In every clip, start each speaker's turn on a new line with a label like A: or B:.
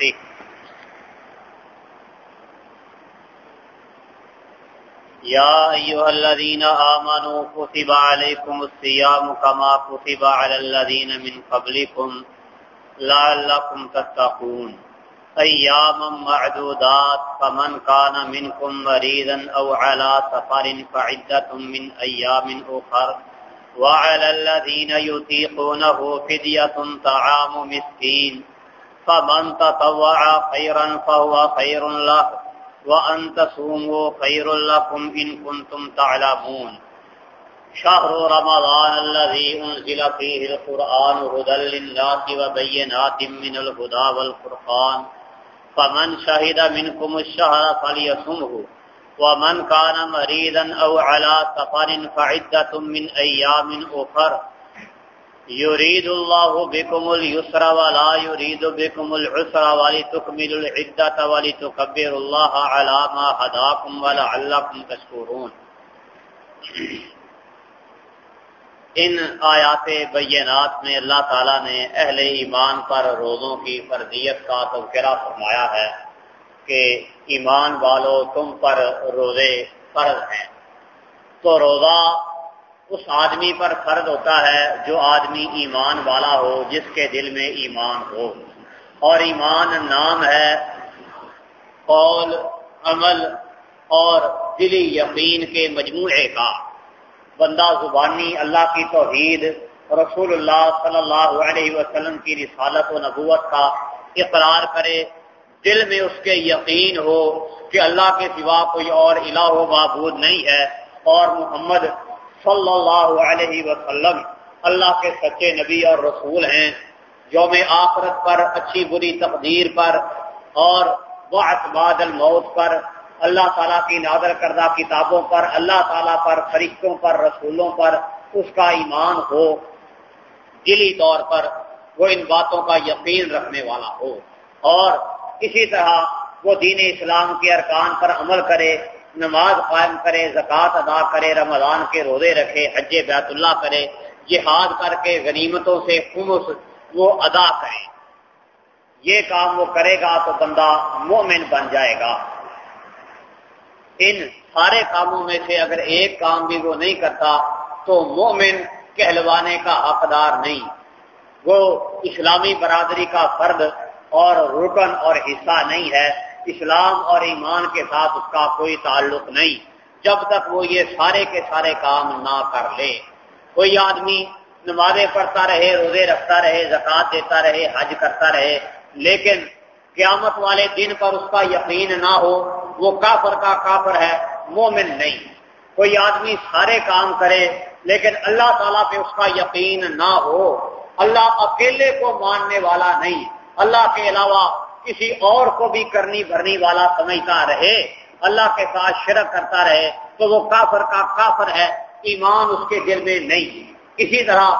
A: نفسه يا أيها الذين آمنوا كتب عليكم الصيام كما كتب على الذين من قبلكم لعلكم تتقون۔ أياما معدودات، فمن كان منكم مريضا أو على سفر فعدة من أيام أخر وعلى الذين يتيقونه فدية طعام مسكين فمن تطوع خيرا فهو خير له وأن تصوموا خير لكم إن كنتم تعلمون شهر رمضان الذي أنزل فيه القرآن هدى للناس وبينات من الهدى والفرقان فمن شهد منكم الشهر فليصمه ومن كان مريضا أو على سفر فعدة من أيام أخر يريد الله بكم اليسر ولا يريد بكم العسر ولتكملوا العدة ولتكبروا الله على ما هداكم ولعلكم تشكرون. ان آیات بینات میں اللہ تعالیٰ نے اہل ایمان پر روزوں کی فرضیت کا تذکرہ فرمایا ہے کہ ایمان والو تم پر روزے فرض ہیں۔ تو روزہ اس آدمی پر فرض ہوتا ہے جو آدمی ایمان والا ہو، جس کے دل میں ایمان ہو۔ اور ایمان نام ہے قول، عمل اور دلی یقین کے مجموعے کا۔ بندہ زبانی اللہ کی توحید رسول اللہ صلی اللہ علیہ وسلم کی رسالت و نبوت کا اقرار کرے، دل میں اس کے یقین ہو کہ اللہ کے سوا کوئی اور الہ و معبود نہیں ہے اور محمد صلی اللہ علیہ وسلم، اللہ کے سچے نبی اور رسول ہیں۔ یوم آخرت پر، اچھی بری تقدیر پر اور بعد الموت پر، اللہ تعالیٰ کی نادر کردہ کتابوں پر، اللہ تعالیٰ پر، فرشتوں پر، رسولوں پر اس کا ایمان ہو، دلی طور پر وہ ان باتوں کا یقین رکھنے والا ہو۔ اور اسی طرح وہ دین اسلام کے ارکان پر عمل کرے نماز قائم کرے زکوٰۃ ادا کرے، رمضان کے روزے رکھے، حج بیت اللہ کرے، جہاد کر کے غنیمتوں سے خمس وہ ادا کرے۔ یہ کام وہ کرے گا تو بندہ مومن بن جائے گا۔ ان سارے کاموں میں سے اگر ایک کام بھی وہ نہیں کرتا تو مومن کہلوانے کا حقدار نہیں۔ وہ اسلامی برادری کا فرد اور رکن اور حصہ نہیں ہے۔ اسلام اور ایمان کے ساتھ اس کا کوئی تعلق نہیں۔ جب تک وہ یہ سارے کے سارے کام نہ کر لے۔ کوئی آدمی نمازیں پڑھتا رہے، روزے رکھتا رہے زکات دیتا رہے، حج کرتا رہے، لیکن قیامت والے دن پر اس کا یقین نہ ہو، وہ کافر کا کافر ہے، مومن نہیں۔ کوئی آدمی سارے کام کرے، لیکن اللہ تعالیٰ پہ اس کا یقین نہ ہو۔ اللہ اکیلے کو ماننے والا نہیں۔ اللہ کے علاوہ کسی اور کو بھی کرنی بھرنی والا سمجھتا رہے، اللہ کے ساتھ شرک کرتا رہے، تو وہ کافر کا کافر ہے، ایمان اس کے دل میں نہیں۔ اسی طرح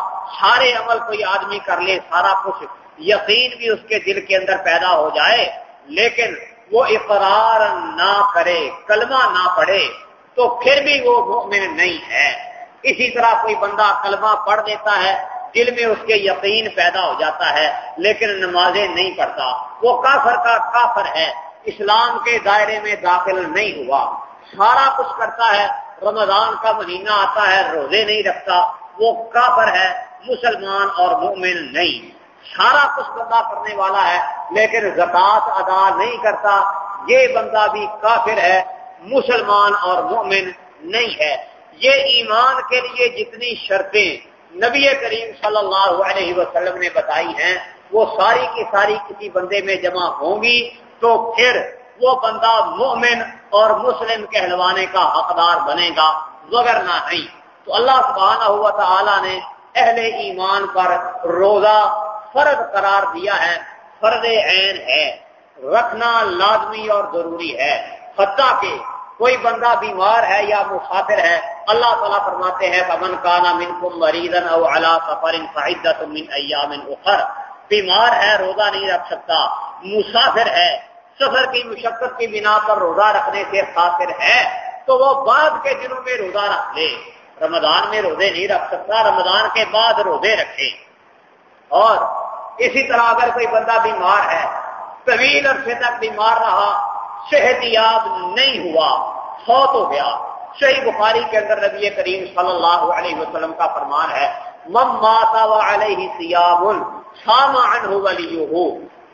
A: سارے عمل کوئی آدمی کر لے، سارا کچھ یقین بھی اس کے دل کے اندر پیدا ہو جائے، لیکن وہ اقرار نہ کرے، کلمہ نہ پڑھے، تو پھر بھی وہ مومن نہیں ہے۔ اسی طرح کوئی بندہ کلمہ پڑھ دیتا ہے، دل میں اس کے یقین پیدا ہو جاتا ہے، لیکن نمازیں نہیں پڑھتا۔ وہ کافر کا کافر ہے، اسلام کے دائرے میں داخل نہیں ہوا۔ سارا کچھ کرتا ہے، رمضان کا مہینہ آتا ہے، روزے نہیں رکھتا۔ وہ کافر ہے، مسلمان اور مومن نہیں۔ سارا کچھ بندہ کرنے والا ہے، لیکن زکات ادا نہیں کرتا۔ یہ بندہ بھی کافر ہے، مسلمان اور مومن نہیں ہے۔ یہ ایمان کے لیے جتنی شرطیں نبی کریم صلی اللہ علیہ وسلم نے بتائی ہیں وہ ساری کی ساری کسی بندے میں جمع ہوں گی تو پھر وہ بندہ مومن اور مسلم کہلوانے کا حقدار بنے گا وغیر نہ نہیں۔ تو اللہ سبحانہ ہوا تعالی نے اہل ایمان پر روزہ فرض قرار دیا ہے، فرض عین ہے۔ رکھنا لازمی اور ضروری ہے۔ حتیٰ کہ کوئی بندہ بیمار ہے یا مسافر ہے، اللہ تعالیٰ فرماتے ہیں پمن کانا من کم مریضن او علا سفر فعدت من ایام اخر۔ بیمار ہے، روزہ نہیں رکھ سکتا، مسافر ہے، سفر کی مشقت کی بنا پر روزہ رکھنے سے خاطر ہے، تو وہ بعد کے دنوں میں روزہ رکھ لے۔ رمضان میں روزے نہیں رکھ سکتا، رمضان کے بعد روزے رکھے۔ اور اسی طرح اگر کوئی بندہ بیمار ہے، طویل عرصے تک بیمار رہا، صحت یاب نہیں ہوا، فوت ہو گیا۔ صحیح بخاری کے اندر نبی کریم صلی اللہ علیہ وسلم کا فرمان ہے مم ماتا علیہ سیاب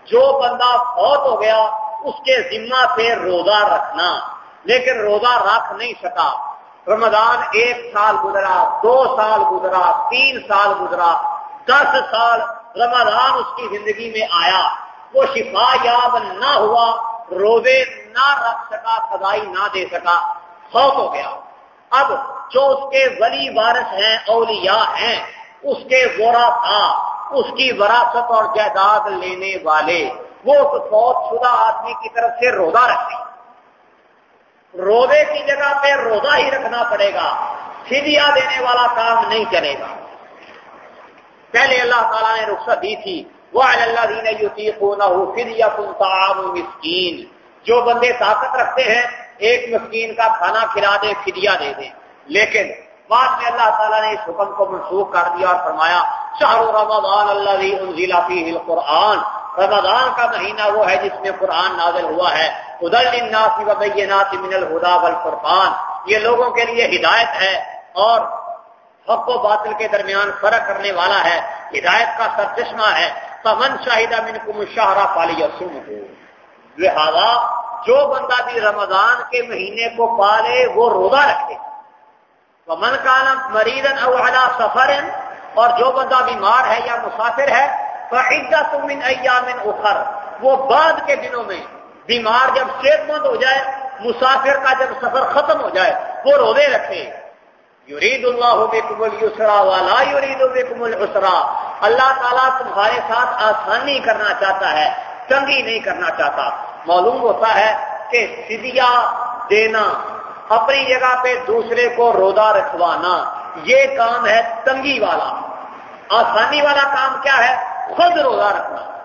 A: جو بندہ فوت ہو گیا، اس کے ذمہ سے روزہ رکھنا۔ لیکن روزہ رکھ نہیں سکا۔ رمضان ایک سال گزرا، دو سال گزرا، تین سال گزرا، دس سال رمضان اس کی زندگی میں آیا۔ وہ شفا یاب نہ ہوا، روزے نہ رکھ سکا سدائی نہ دے سکا خوف ہو گیا۔ اب جو اس کے ولی وارث ہیں، اولیاء ہیں، اس کے ورا تھا۔ اس کی وراثت اور جائیداد لینے والے، وہ فوت شدہ آدمی کی طرف سے روزہ رکھیں روزے کی جگہ پہ روزہ ہی رکھنا پڑے گا فدیا دینے والا کام نہیں چلے گا۔ پہلے اللہ تعالیٰ نے رخصت دی تھی وہ اللہ دین یوتی کو نہ ہو فدیا مسکین جو بندے طاقت رکھتے ہیں، ایک مسکین کا کھانا کھلا دے فدیا دے دیں لیکن بعد میں اللہ تعالیٰ نے اس حکم کو منسوخ کر دیا اور فرمایا شاہ رمضان اللہ قرآن رمضان کا مہینہ وہ ہے جس میں قرآن نازل ہوا ہے۔ ادل للناس وبینات من الہدا والفرقان۔ یہ لوگوں کے لیے ہدایت ہے اور حق و باطل کے درمیان فرق کرنے والا ہے۔ ہدایت کا سرچشمہ ہے۔ پمن شاہدہ من کو مشاہرہ پالی لہذا جو بندہ بھی رمضان کے مہینے کو پالے وہ روزہ رکھے۔ من کا مریضن اولا سفر اور جو بندہ بیمار ہے یا مسافر ہے تو من ایامن اخر وہ بعد کے دنوں میں بیمار جب صحت مند ہو جائے، مسافر کا جب سفر ختم ہو جائے، وہ روزے رکھے۔ یورید اللہ بکم السرا والا یورید بکم السرا اللہ تعالیٰ تمہارے ساتھ آسانی کرنا چاہتا ہے، تنگی نہیں کرنا چاہتا۔ معلوم ہوتا ہے کہ فدیہ دینا، اپنی جگہ پہ دوسرے کو روزہ رکھوانا، یہ کام ہے تنگی والا۔ آسانی والا کام کیا ہے؟ خود روزہ رکھنا۔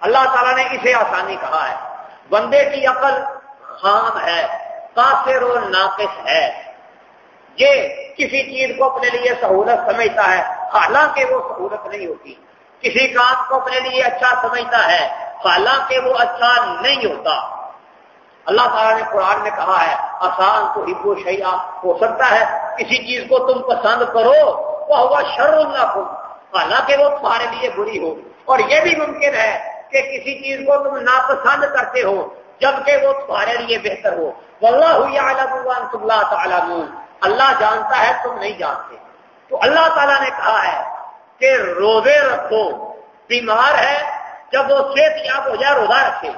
A: اللہ تعالیٰ نے اسے آسانی کہا ہے۔ بندے کی عقل خام ہے، قاصر و ناقص ہے۔ یہ کسی چیز کو اپنے لیے سہولت سمجھتا ہے۔ حالانکہ وہ سہولت نہیں ہوتی۔ کسی کام کو اپنے لیے اچھا سمجھتا ہے، حالانکہ وہ اچھا نہیں ہوتا۔ اللہ تعالیٰ نے قرآن میں کہا ہے، آسان تو ہبو شیا ہو سکتا ہے، کسی چیز کو تم پسند کرو وہ ہوا شر اللہ کو حالانکہ وہ تمہارے لیے بری ہو۔ اور یہ بھی ممکن ہے کہ کسی چیز کو تم ناپسند کرتے ہو، جبکہ وہ تمہارے لیے بہتر ہو۔ اللہ تعالیٰ اللہ جانتا ہے، تم نہیں جانتے۔ تو اللہ تعالیٰ نے کہا ہے کہ روزے رکھو۔ بیمار ہے، جب وہ صحت یاب ہو جائے، روزہ رکھے۔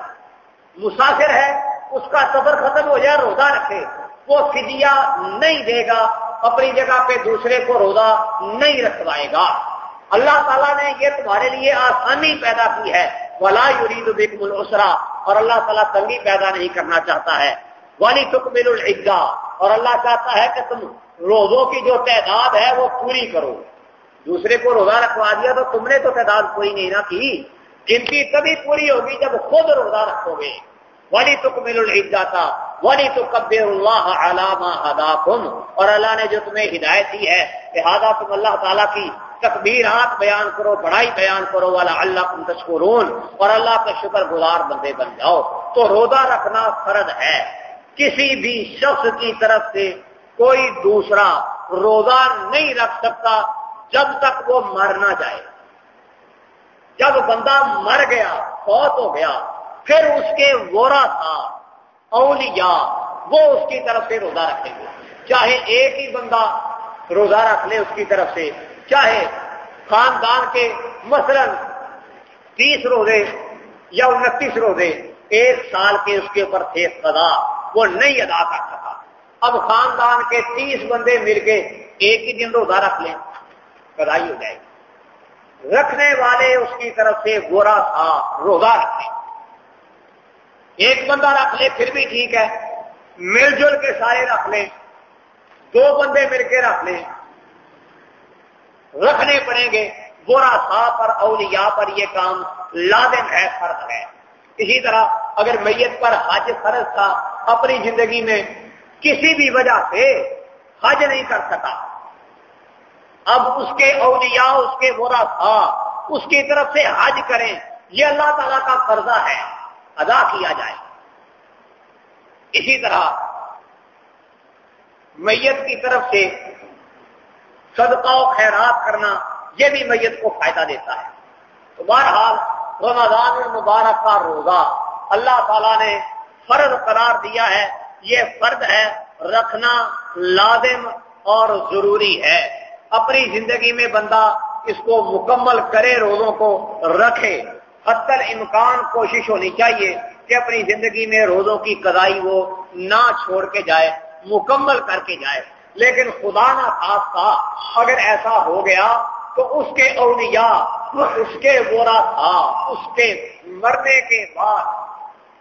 A: مسافر ہے، اس کا سفر ختم ہو جائے، روزہ رکھے۔ وہ فدیہ نہیں دے گا، اپنی جگہ پہ دوسرے کو روزہ نہیں رکھوائے گا۔ اللہ تعالیٰ نے یہ تمہارے لیے آسانی پیدا کی ہے۔ ولا یورید بکم السرا اور اللہ تعالیٰ تنگی پیدا نہیں کرنا چاہتا ہے۔ والی تکمل العگا اور اللہ چاہتا ہے کہ تم روزوں کی جو تعداد ہے وہ پوری کرو۔ دوسرے کو روزہ رکھوا دیا تو تم نے تو تعداد پوری نہیں نہ کی۔ گنتی تبھی پوری ہوگی جب خود روزہ رکھو گے ولی تو مل تھا ولی تو کبر اللہ علامہ ادا اور اللہ نے جو تمہیں ہدایت دی ہے لہٰذا تم اللہ تعالیٰ کی تکبیرات بیان کرو، بڑائی بیان کرو، والا اللہ تم تشکرون اور اللہ کا شکر گزار بندے بن جاؤ۔ تو روزہ رکھنا فرد ہے۔ کسی بھی شخص کی طرف سے کوئی دوسرا روزہ نہیں رکھ سکتا جب تک وہ مر نہ جائے۔ جب بندہ مر گیا، فوت ہو گیا، پھر اس کے وورا تھا، اولیاء، وہ اس کی طرف سے روزہ رکھیں گے چاہے ایک ہی بندہ روزہ رکھ لے اس کی طرف سے چاہے خاندان کے مثلا تیس روزے یا انتیس روزے، ایک سال کے اس کے اوپر تھے سدا وہ نہیں ادا کر سکا۔ اب خاندان کے تیس بندے مل کے ایک ہی دن روزہ رکھ لیں بدائی ہو جائے گی۔ رکھنے والے اس کی طرف سے گورا تھا، روزہ رکھیں ایک بندہ رکھ لے، پھر بھی ٹھیک ہے۔ مل جل کے سارے رکھ لیں۔ دو بندے مل کے رکھ لیں۔ رکھنے پڑیں گے۔ برا پر اولیاء پر یہ کام لازم ہے، فرض ہے۔ اسی طرح اگر میت پر حج فرض تھا، اپنی زندگی میں کسی بھی وجہ سے حج نہیں کر سکا۔ اب اس کے اولیاء، اس کے برا تھا اس کی طرف سے حج کریں، یہ اللہ تعالیٰ کا فرضہ ہے۔ ادا کیا جائے۔ اسی طرح میت کی طرف سے صدقہ و خیرات کرنا یہ بھی میت کو فائدہ دیتا ہے۔ تو بہرحال رمضان المبارک کا روزہ اللہ تعالیٰ نے فرض قرار دیا ہے۔ یہ فرد ہے، رکھنا لازم اور ضروری ہے۔ اپنی زندگی میں بندہ اس کو مکمل کرے، روزوں کو رکھے۔ حتی امکان کوشش ہونی چاہیے کہ اپنی زندگی میں روزوں کی قضائی وہ نہ چھوڑ کے جائے، مکمل کر کے جائے۔ لیکن خدا نہ خاص تھا اگر ایسا ہو گیا تو اس کے اولیاء اس کے برا تھا اس کے مرنے کے بعد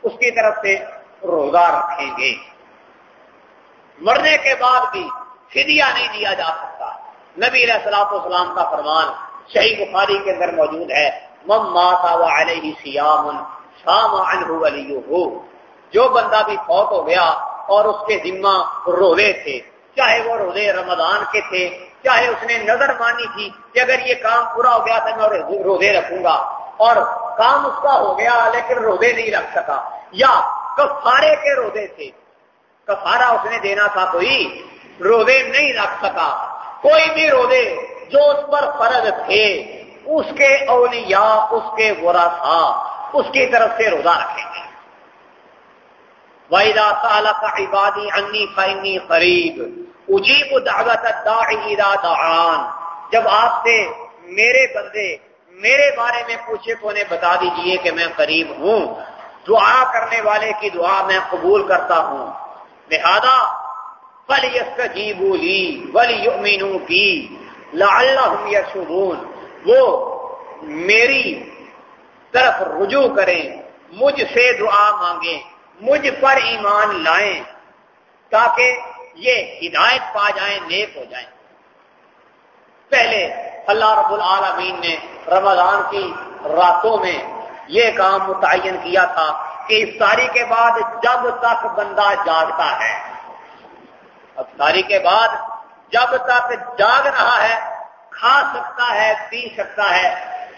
A: اس کی طرف سے روزہ رکھیں گے۔ مرنے کے بعد بھی فدیہ نہیں دیا جا سکتا۔ نبی علیہ السلاط والسلام کا فرمان صحیح بخاری کے اندر موجود ہے مم ماتا و علیہ سیام شام علی ہو جو بندہ بھی فوت ہو گیا اور اس کے ذمہ روزے تھے چاہے وہ روزے رمضان کے تھے، چاہے اس نے نظر مانی تھی کہ اگر یہ کام پورا ہو گیا تو میں روزے رکھوں گا۔ اور کام اس کا ہو گیا لیکن روزے نہیں رکھ سکا۔ یا کفارے کے روزے تھے۔ کفارا اس نے دینا تھا کوئی، روزے نہیں رکھ سکا۔ کوئی بھی روزے جو اس پر فرض تھے، اس کے اولیاء، اس کے برا تھا اس کی طرف سے روزہ رکھیں گے۔ وحیدہ تعالیٰ کا عبادی انی فنی قریب اجیب دعوت دعان۔ جب آپ سے میرے بندے، میرے بارے میں پوچھے تو انہیں بتا دیجیے کہ میں قریب ہوں۔ دعا کرنے والے کی دعا میں قبول کرتا ہوں۔ لہذا فلی جی بولی ولی مینو کی لعلہم یشہدون وہ میری طرف رجوع کریں، مجھ سے دعا مانگیں، مجھ پر ایمان لائیں تاکہ یہ ہدایت پا جائیں، نیک ہو جائیں۔ پہلے اللہ رب العالمین نے رمضان کی راتوں میں یہ کام متعین کیا تھا کہ افطاری کے بعد جب تک بندہ جاگتا ہے، افطاری کے بعد جب تک جاگ رہا ہے، کھا سکتا ہے، پی سکتا ہے،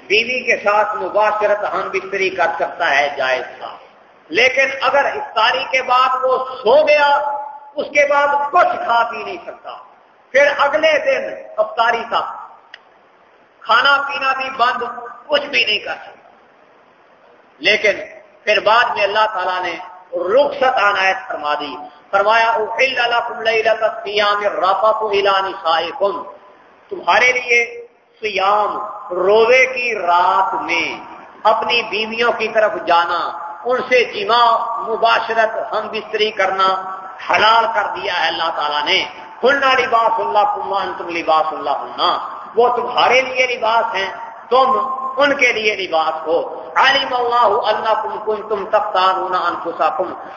A: بیوی کے ساتھ مباشرت ہم بستری کر سکتا ہے، جائز تھا۔ لیکن اگر افطاری کے بعد وہ سو گیا اس کے بعد کچھ کھا پی نہیں سکتا۔ پھر اگلے دن افطاری تھا۔ کھانا پینا بھی بند، کچھ بھی نہیں کر سکتا۔ لیکن پھر بعد میں اللہ تعالیٰ نے رخصت عنایت فرما دی۔ فرمایا تمہارے لیے سیام روزے کی رات میں اپنی بیویوں کی طرف جانا، ان سے جمع، مباشرت، ہم بستری کرنا حلال کر دیا ہے اللہ تعالیٰ نے۔ کھلنا لباس اللہ کمان تم لباس اللہ کلنا وہ تمہارے لیے لباس ہیں، تم ان کے لیے لباس ہو۔ عالم اللہ اللہ کم کن تم تختان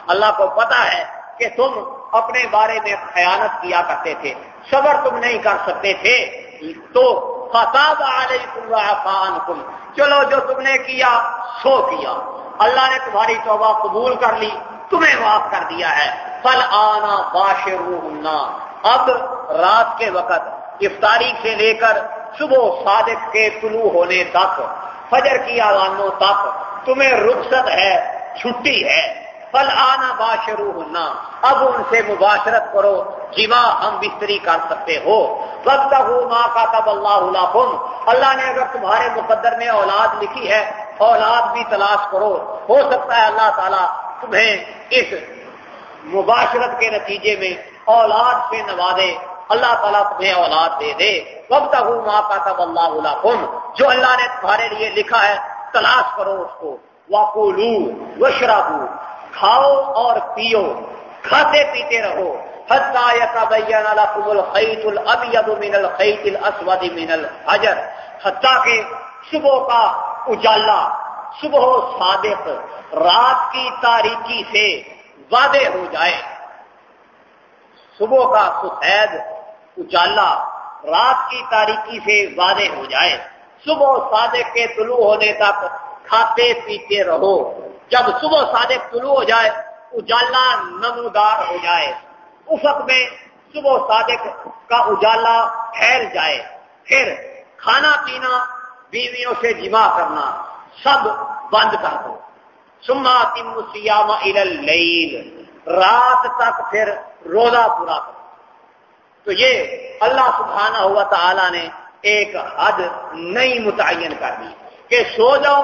A: اللہ کو پتا ہے کہ تم اپنے بارے میں خیانت کیا کرتے تھے، صبر تم نہیں کر سکتے تھے۔ تو فتاب علیکم چلو جو تم نے کیا، سو کیا۔ اللہ نے تمہاری توبہ قبول کر لی۔ تمہیں معاف کر دیا ہے۔ فل آنا باشر اب رات کے وقت افطاری سے لے کر صبح صادق کے طلوع ہونے تک، فجر کی آزانوں تک تمہیں رخصت ہے، چھٹی ہے۔ فل آنا باشرو ہونا اب ان سے مباشرت کرو جمع ہم بستری کر سکتے ہو۔ وقت ہو ماں کا تب اللہ اللہ نے اگر تمہارے مقدر میں اولاد لکھی ہے، اولاد بھی تلاش کرو۔ ہو سکتا ہے اللہ تعالیٰ تمہیں اس مباشرت کے نتیجے میں اولاد سے نوازے۔ اللہ تعالیٰ تمہیں اولاد دے دے۔ وقت ہوں ماں کا تب اللہ جو اللہ نے تمہارے لیے لکھا ہے، تلاش کرو اس کو۔ واقولو وشرابو کھاؤ اور پیو۔ کھاتے پیتے رہو۔ الخيط الابيض من الخيط الاسود من الحجر۔ حتیٰ کہ صبح کا اجالا، صبح صادق رات کی تاریکی سے وعدے ہو جائے۔ صبح کا سفید اجالا رات کی تاریکی سے واضح ہو جائے۔ صبح صادق کے طلوع ہونے تک کھاتے پیتے رہو۔ جب صبح صادق طلوع ہو جائے، اجالا نمودار ہو جائے۔ افق میں صبح صادق کا اجالا پھیل جائے۔ پھر کھانا پینا بیویوں سے جمع کرنا، سب بند کر دو۔ سما تم سیام رات تک پھر روزہ پورا کرو۔ تو یہ اللہ سبحانہ ہوا تعالی نے ایک حد نئی متعین کر دی کہ سو جاؤ،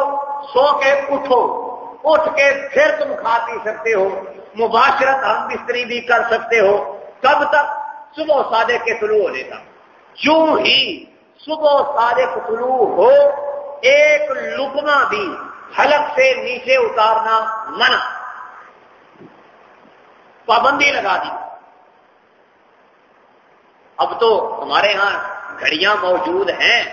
A: سو کے اٹھو۔ اٹھ کے پھر تم کھا پی سکتے ہو۔ مباشرت ہم بستری بھی کر سکتے ہو۔ کب تک؟ صبح سادے کے طلوع ہونے تک۔ جو ہی صبح سادے کے طلوع ہو، ایک لکما بھی حلق سے نیچے اتارنا منع۔ پابندی لگا دی۔ اب تو ہمارے ہاں گھڑیاں موجود ہیں۔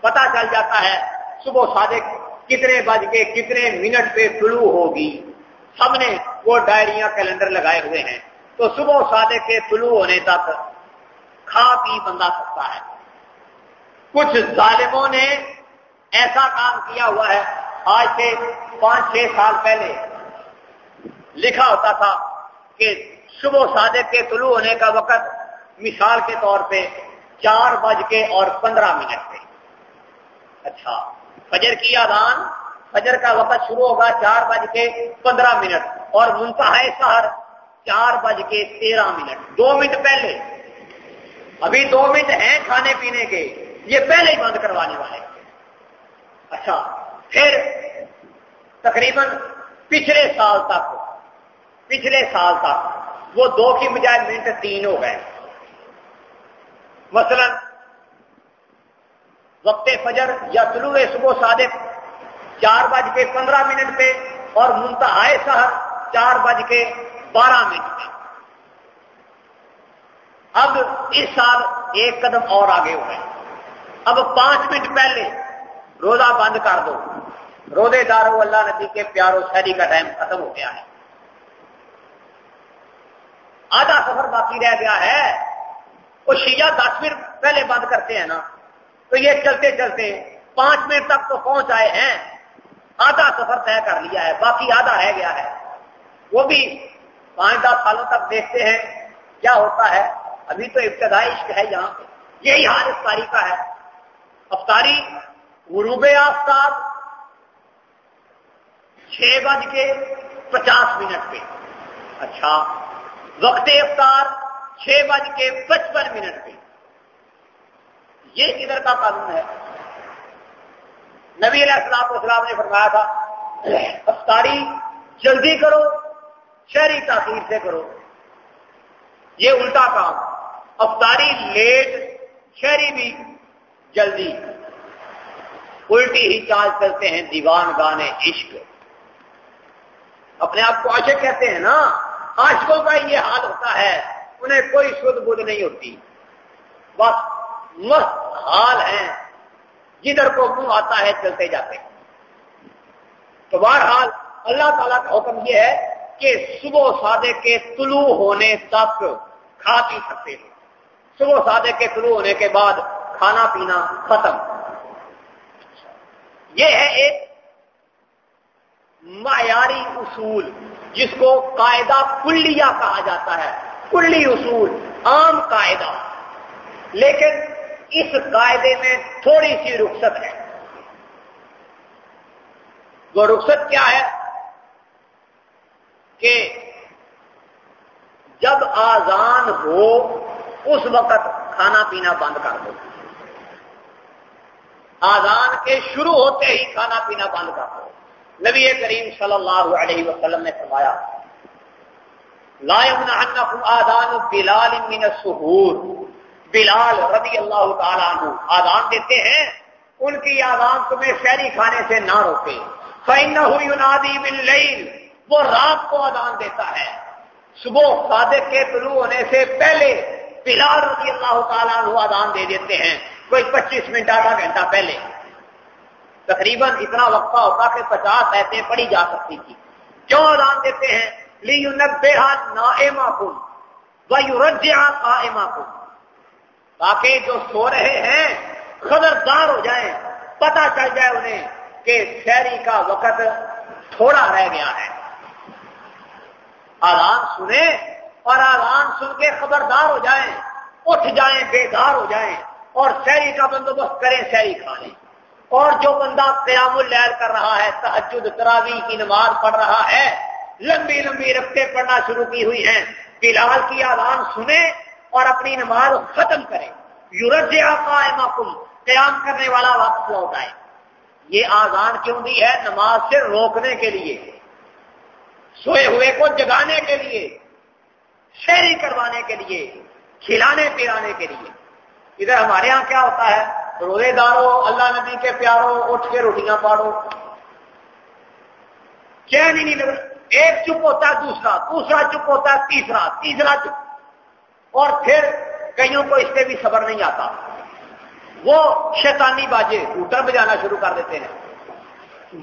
A: پتا چل جاتا ہے صبح سادے کتنے بج کے کتنے منٹ پہ طلوع ہوگی۔ سب نے وہ ڈائریاں کیلنڈر لگائے ہوئے ہیں۔ تو صبح سادے کے طلوع ہونے تک کھا پی بندہ سکتا ہے۔ کچھ ظالموں نے ایسا کام کیا ہوا ہے آج سے پانچ چھ سال پہلے لکھا ہوتا تھا کہ صبح سادے کے طلوع ہونے کا وقت مثال کے طور پہ چار بج کے اور پندرہ منٹ پہ۔ اچھا فجر کی آدان فجر کا وقت شروع ہوگا چار بج کے پندرہ منٹ اور منتہا شہر چار بج کے تیرہ منٹ۔ دو منٹ پہلے۔ ابھی دو منٹ ہیں کھانے پینے کے، یہ پہلے ہی بند کروانے والے۔ اچھا پھر تقریباً پچھلے سال تک، پچھلے سال تک، وہ دو کی بجائے منٹ تین ہو گئے۔ مثلا وقت فجر یا طلوع صبح صادق چار بج کے پندرہ منٹ پہ اور منتہائے شہر چار بج کے بارہ منٹ پہ۔ اب اس سال ایک قدم اور آگے ہو گئے۔ اب پانچ منٹ پہلے روزہ بند کر دو۔ روزے دارو اللہ نبی کے پیارو شہری کا ٹائم ختم ہو گیا ہے۔ آدھا سفر باقی رہ گیا ہے۔ وہ شیعہ دس منٹ پہلے بند کرتے ہیں نا۔ تو یہ چلتے چلتے پانچ منٹ تک تو پہنچ آئے ہیں۔ آدھا سفر طے کر لیا ہے، باقی آدھا رہ گیا ہے۔ وہ بھی پانچ دس سالوں تک دیکھتے ہیں کیا ہوتا ہے۔ ابھی تو ابتدائی عشق ہے یہاں پہ۔ یہی حال افطاری کا ہے۔ افطاری، غروب آفتاب چھ بج کے پچاس منٹ پہ۔ اچھا وقت افطار چھ بج کے پچپن منٹ پہ۔ یہ کدھر کا قانون ہے؟ نبی علیہ السلام اسلام نے فرمایا تھا، افطاری جلدی کرو، شہری تاخیر سے کرو۔ یہ الٹا کام۔ افطاری لیٹ، شہری بھی جلدی۔ الٹی ہی چال چلتے ہیں دیوان گانے عشق۔ اپنے آپ کو عاشق کہتے ہیں نا، عاشقوں کا یہ حال ہوتا ہے، انہیں کوئی شدھ بدھ نہیں ہوتی۔ بس مست حال ہیں، جدھر کو منہ آتا ہے چلتے جاتے تو بہرحال اللہ تعالیٰ کا حکم یہ ہے کہ صبح سادے کے طلوع ہونے تک کھا پی سکتے ہیں۔ صبح سادے کے طلوع ہونے کے بعد کھانا پینا ختم۔ یہ ہے ایک معیاری اصول، جس کو قاعدہ کلیا کہا جاتا ہے، کلی اصول، عام قاعدہ۔ لیکن اس قاعدے میں تھوڑی سی رخصت ہے۔ وہ رخصت کیا ہے؟ کہ جب آزان ہو، اس وقت کھانا پینا بند کر دو۔ آزان کے شروع ہوتے ہی کھانا پینا بند کر دو۔ نبی کریم صلی اللہ علیہ وسلم نے فرمایا، لا يمنعنكم آذان بلال من السحور۔ بلال رضی اللہ تعالیٰ عنہ آزان دیتے ہیں، ان کی آزان تمہیں شہری کھانے سے نہ روکے۔ فَإِنَّهُ يُنَادِي بِاللَّيْلِ، وہ رات کو آزان دیتا ہے۔ صبح صادق کے طلوع ہونے سے پہلے بلال رضی اللہ تعالیٰ عنہ آزان دے دیتے ہیں۔ کوئی پچیس منٹ، آدھا گھنٹہ پہلے۔ تقریباً اتنا وقفہ ہوتا کہ پچاس ایسے پڑی جا سکتی تھی۔ کیوں آزان دیتے ہیں؟ تاکہ جو سو رہے ہیں، خبردار ہو جائیں، پتہ چل جائے انہیں کہ شہری کا وقت تھوڑا رہ گیا ہے۔ آرام سنیں اور آرام سن کے خبردار ہو جائیں، اٹھ جائیں، بیدار ہو جائیں اور شہری کا بندوبست کریں، شہری کھا لیں۔ اور جو بندہ قیام اللیل کر رہا ہے تحجد تراوی کی نماز پڑھ رہا ہے، لمبی لمبی رکھتے پڑھنا شروع کی ہوئی ہیں۔ بلال کی آزان سنے اور اپنی نماز ختم کرے یورج قائمکم، قیام کرنے والا واپس لوٹ آئے۔ یہ آزان کیوں دی ہے؟ نماز سے روکنے کے لیے، سوئے ہوئے کو جگانے کے لیے، شہری کروانے کے لیے، کھلانے پلانے کے لیے۔ ادھر ہمارے ہاں کیا ہوتا ہے؟ روزے دارو اللہ نبی کے پیارو، اٹھ کے روٹیاں پاڑو۔ چین ہی نہیں لگ ایک چپ ہوتا ہے، دوسرا دوسرا چپ ہوتا ہے، تیسرا تیسرا چپ۔ اور پھر کئیوں کو اس سے بھی صبر نہیں آتا۔ وہ شیطانی باجے ہوٹر بجانا شروع کر دیتے ہیں۔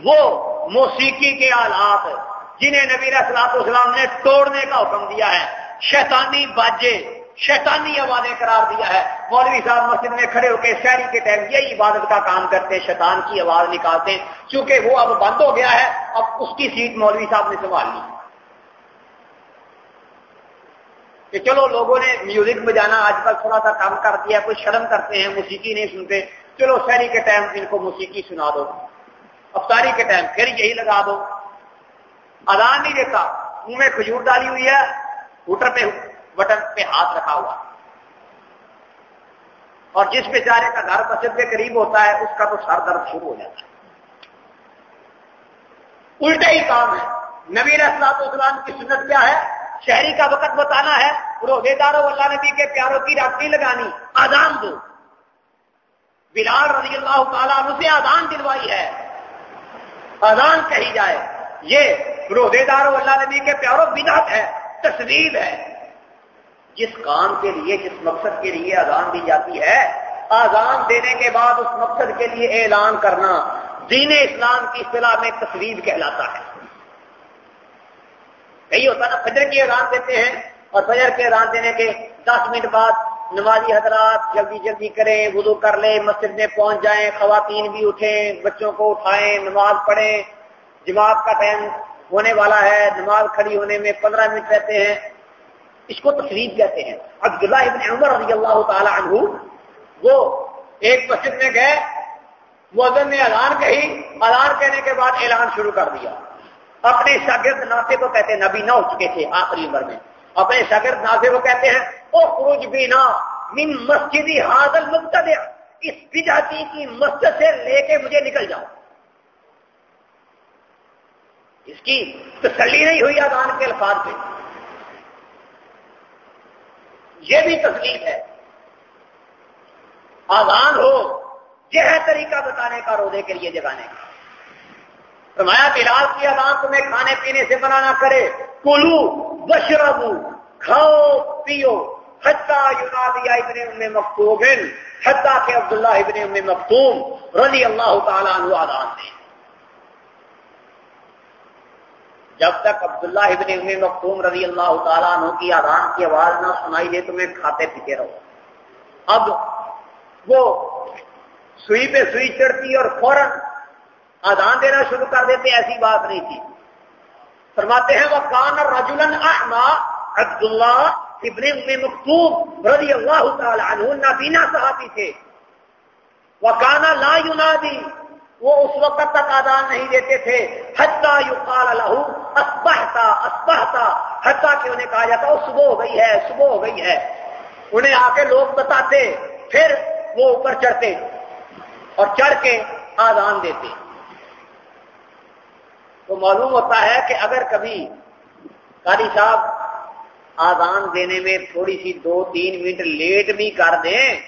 A: وہ موسیقی کے آلات جنہیں نبی اسلام اسلام نے توڑنے کا حکم دیا ہے۔ شیطانی باجے شیطانی آوازیں قرار دیا ہے۔ مولوی صاحب مسجد میں کھڑے ہو کے شہری کے ٹائم یہی عبادت کا کام کرتے شیطان کی آواز نکالتے چونکہ وہ اب بند ہو گیا ہے، اب اس کی سیٹ مولوی صاحب نے سنبھال لی۔ کہ چلو لوگوں نے میوزک بجانا، آج کل تھوڑا سا کام کر دیا، کوئی شرم کرتے ہیں، موسیقی نہیں سنتے۔ چلو شہری کے ٹائم ان کو موسیقی سنا دو۔ افطاری کے ٹائم پھر یہی لگا دو۔ اذان نہیں دیتا، منہ میں کھجور ڈالی ہوئی ہے ہوٹر پہ بٹن پہ ہاتھ رکھا ہوا اور جس بیچارے کا گھر مسجد کے قریب ہوتا ہے، اس کا تو سر درد شروع ہو جاتا ہے۔ الٹا ہی کام ہے۔ نبی اسلام اسلام کی سنت کیا ہے؟ شہری کا وقت بتانا ہے۔ روزے داروں اللہ نبی کے پیاروں کی رابطی لگانی آزان دو۔ بلال رضی اللہ تعالیٰ عنہ سے آزان دلوائی ہے۔ آزان کہی جائے۔ یہ روزے داروں اللہ نبی کے پیاروں بدعت ہے تصویر ہے۔ جس کام کے لیے، جس مقصد کے لیے آزان دی جاتی ہے آزان دینے کے بعد اس مقصد کے لیے اعلان کرنا دین اسلام کی اصطلاح میں تصویر کہلاتا ہے۔ کئی ہوتا نا، فجر کی اذان دیتے ہیں اور فجر کے اذان دینے کے دس منٹ بعد نمازی حضرات جلدی جلدی کریں، وضو کر لیں، مسجد میں پہنچ جائیں، خواتین بھی اٹھیں، بچوں کو اٹھائیں، نماز پڑھیں۔ جماعت کا ٹائم ہونے والا ہے، نماز کھڑی ہونے میں پندرہ منٹ رہتے ہیں۔ اس کو تقریب کہتے ہیں۔ عبداللہ ابن عمر رضی اللہ تعالی عنہ، وہ ایک مسجد میں گئے، مؤذن نے اذان کہی اذان کہنے کے بعد اعلان شروع کر دیا۔ اپنے شاگرد نافے کو کہتے ہیں، نبی نہ ہو چکے تھے آخری عمر میں۔ اپنے شاگرد نافے کو کہتے ہیں، او خروج بھی نہ من مسجدی حاضل مقتد اس بجاتی کی مسجد سے لے کے مجھے نکل جاؤ۔ اس کی تسلی نہیں ہوئی آدان کے الفاظ پہ یہ بھی تسلیم ہے۔ آزان ہو، یہ ہے طریقہ بتانے کا، روزے کے لیے جگانے کا۔ فرمایا، بلال کی اذان تمہیں کھانے پینے سے منع نہ کرے۔ کلو بشربو کھاؤ، پیو۔ حتہ یونادی ابن ام مکتوب حتہ کے عبداللہ ابن ام مکتوم رضی اللہ تعالیٰ عنہ آدان دے جب تک عبداللہ ابن ام مکتوم رضی اللہ تعالیٰ عنہ کی آدان کی آواز نہ سنائی دے تمہیں کھاتے پیتے رہو اب وہ سوئی پہ سوئی چڑھتی اور فوراً آدان دینا شروع کر دیتے، ایسی بات نہیں تھی۔ فرماتے ہیں وہ کان رجولن احما عبد اللہ ابن مکتوب رضی اللہ تعالی عنہ نابینا صحابی تھے۔ وہ کانا لا ینادی وہ اس وقت تک آدان نہیں دیتے تھے حتیٰ یقال لہو اسبحتا اسبحتا حتیٰ کہ انہیں کہا جاتا وہ صبح ہو گئی ہے، صبح ہو گئی ہے۔ انہیں آ کے لوگ بتاتے، پھر وہ اوپر چڑھتے اور چڑھ کے آدان دیتے۔ تو معلوم ہوتا ہے کہ اگر کبھی قاری صاحب آزان دینے میں تھوڑی سی دو، تین منٹ لیٹ بھی کر دیں،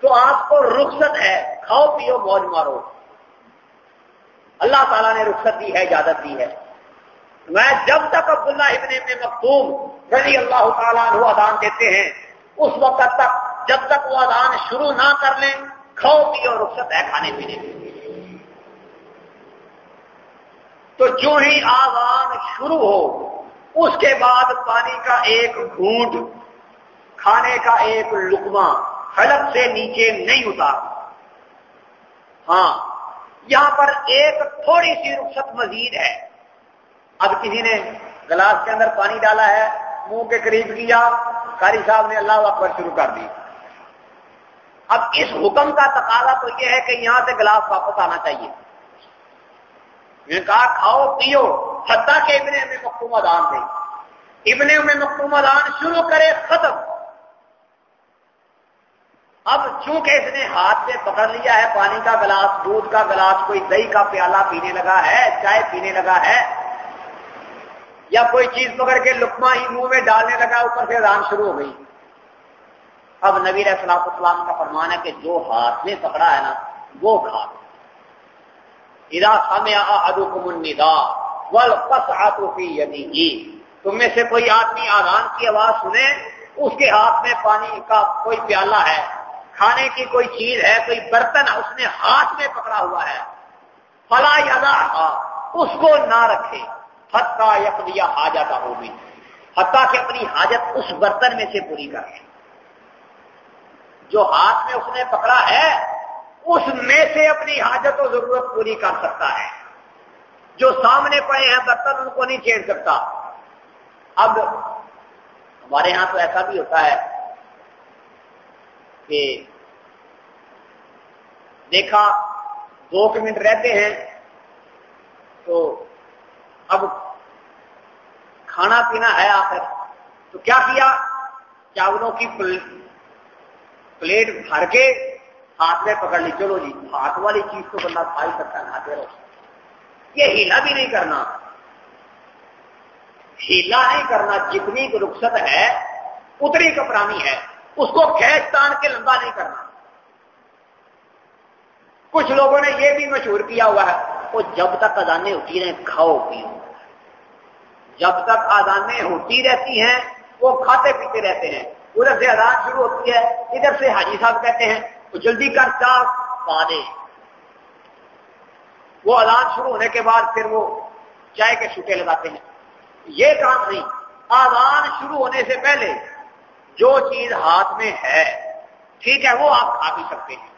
A: تو آپ کو رخصت ہے۔ کھاؤ، پیو، موج مارو۔ اللہ تعالیٰ نے رخصت دی ہے، اجازت دی ہے۔ میں جب تک عبداللہ ابن میں مختوم رضی اللہ تعالیٰ عنہ ادان دیتے ہیں، اس وقت تک جب تک وہ ادان شروع نہ کر لیں، کھاؤ پیو رخصت ہے کھانے پینے میں تو جو ہی آواز شروع ہو، اس کے بعد پانی کا ایک گھونٹ، کھانے کا ایک لکما حلق سے نیچے نہیں اتار ہاں یہاں پر ایک تھوڑی سی رخصت مزید ہے۔ اب کسی نے گلاس کے اندر پانی ڈالا ہے، منہ کے قریب کیا، قاری صاحب نے اللہ اکبر شروع کر دی۔ اب اس حکم کا تقاضا تو یہ ہے کہ یہاں سے گلاس واپس آنا چاہیے۔ میں کہا، کھاؤ، پیو۔ حتیٰ کہ ابن میں مختوم ادان دے۔ ابن میں مختوم ادان شروع کرے، ختم۔ اب چونکہ اس نے ہاتھ سے پکڑ لیا ہے، پانی کا گلاس، دودھ کا گلاس، کوئی دہی کا پیالہ پینے لگا ہے، چائے پینے لگا ہے یا کوئی چیز پکڑ کے لکما ہی منہ میں ڈالنے لگا، اوپر سے ران شروع ہو گئی۔ اب نبی السلام السلام کا فرمان ہے کہ جو ہاتھ میں پکڑا ہے نا، وہ کھا۔ ادا سامیا ادو کمندا ول پس آتی تم میں سے کوئی آدمی آزان کی آواز سنے، اس کے ہاتھ میں پانی کا کوئی پیالہ ہے، کھانے کی کوئی چیز ہے، کوئی برتن اس نے ہاتھ میں پکڑا ہوا ہے، فلا یادا اس کو نہ رکھے۔ حتہ یقیا حاجت ہوگی حتیٰ کہ اپنی حاجت اس برتن میں سے پوری کر۔ جو ہاتھ میں اس نے پکڑا ہے، اس میں سے اپنی حاجت و ضرورت پوری کر سکتا ہے۔ جو سامنے پڑے ہیں، برتن ان کو نہیں چھیڑ سکتا۔ اب ہمارے ہاں تو ایسا بھی ہوتا ہے کہ دیکھا، دو منٹ رہتے ہیں تو اب کھانا پینا ہے آخر، تو کیا کیا؟ چاولوں کی پلیٹ بھر کے ہاتھ میں پکڑ لی۔ چلو جی ہاتھ والی چیز تو بندہ کھا ہی سکتا ہے رہو یہ ہیلا بھی نہیں کرنا۔ ہیلا نہیں کرنا جتنی رخصت ہے، اتنی کپرانی ہے۔ اس کو کھینچ تان کے لمبا نہیں کرنا۔ کچھ لوگوں نے یہ بھی مشہور کیا ہوا ہے وہ جب تک ادانے ہوتی رہے کھاؤ پیو۔ جب تک آدانیں ہوتی رہتی ہیں، وہ کھاتے پیتے رہتے ہیں۔ ادھر سے ادان شروع ہوتی ہے، ادھر سے حاجی صاحب کہتے ہیں، وہ جلدی کر چاہ پا دے وہ ادان شروع ہونے کے بعد پھر وہ چائے کے چھوٹے لگاتے ہیں۔ یہ کام نہیں آزان شروع ہونے سے پہلے جو چیز ہاتھ میں ہے، ٹھیک ہے، وہ آپ کھا بھی سکتے ہیں۔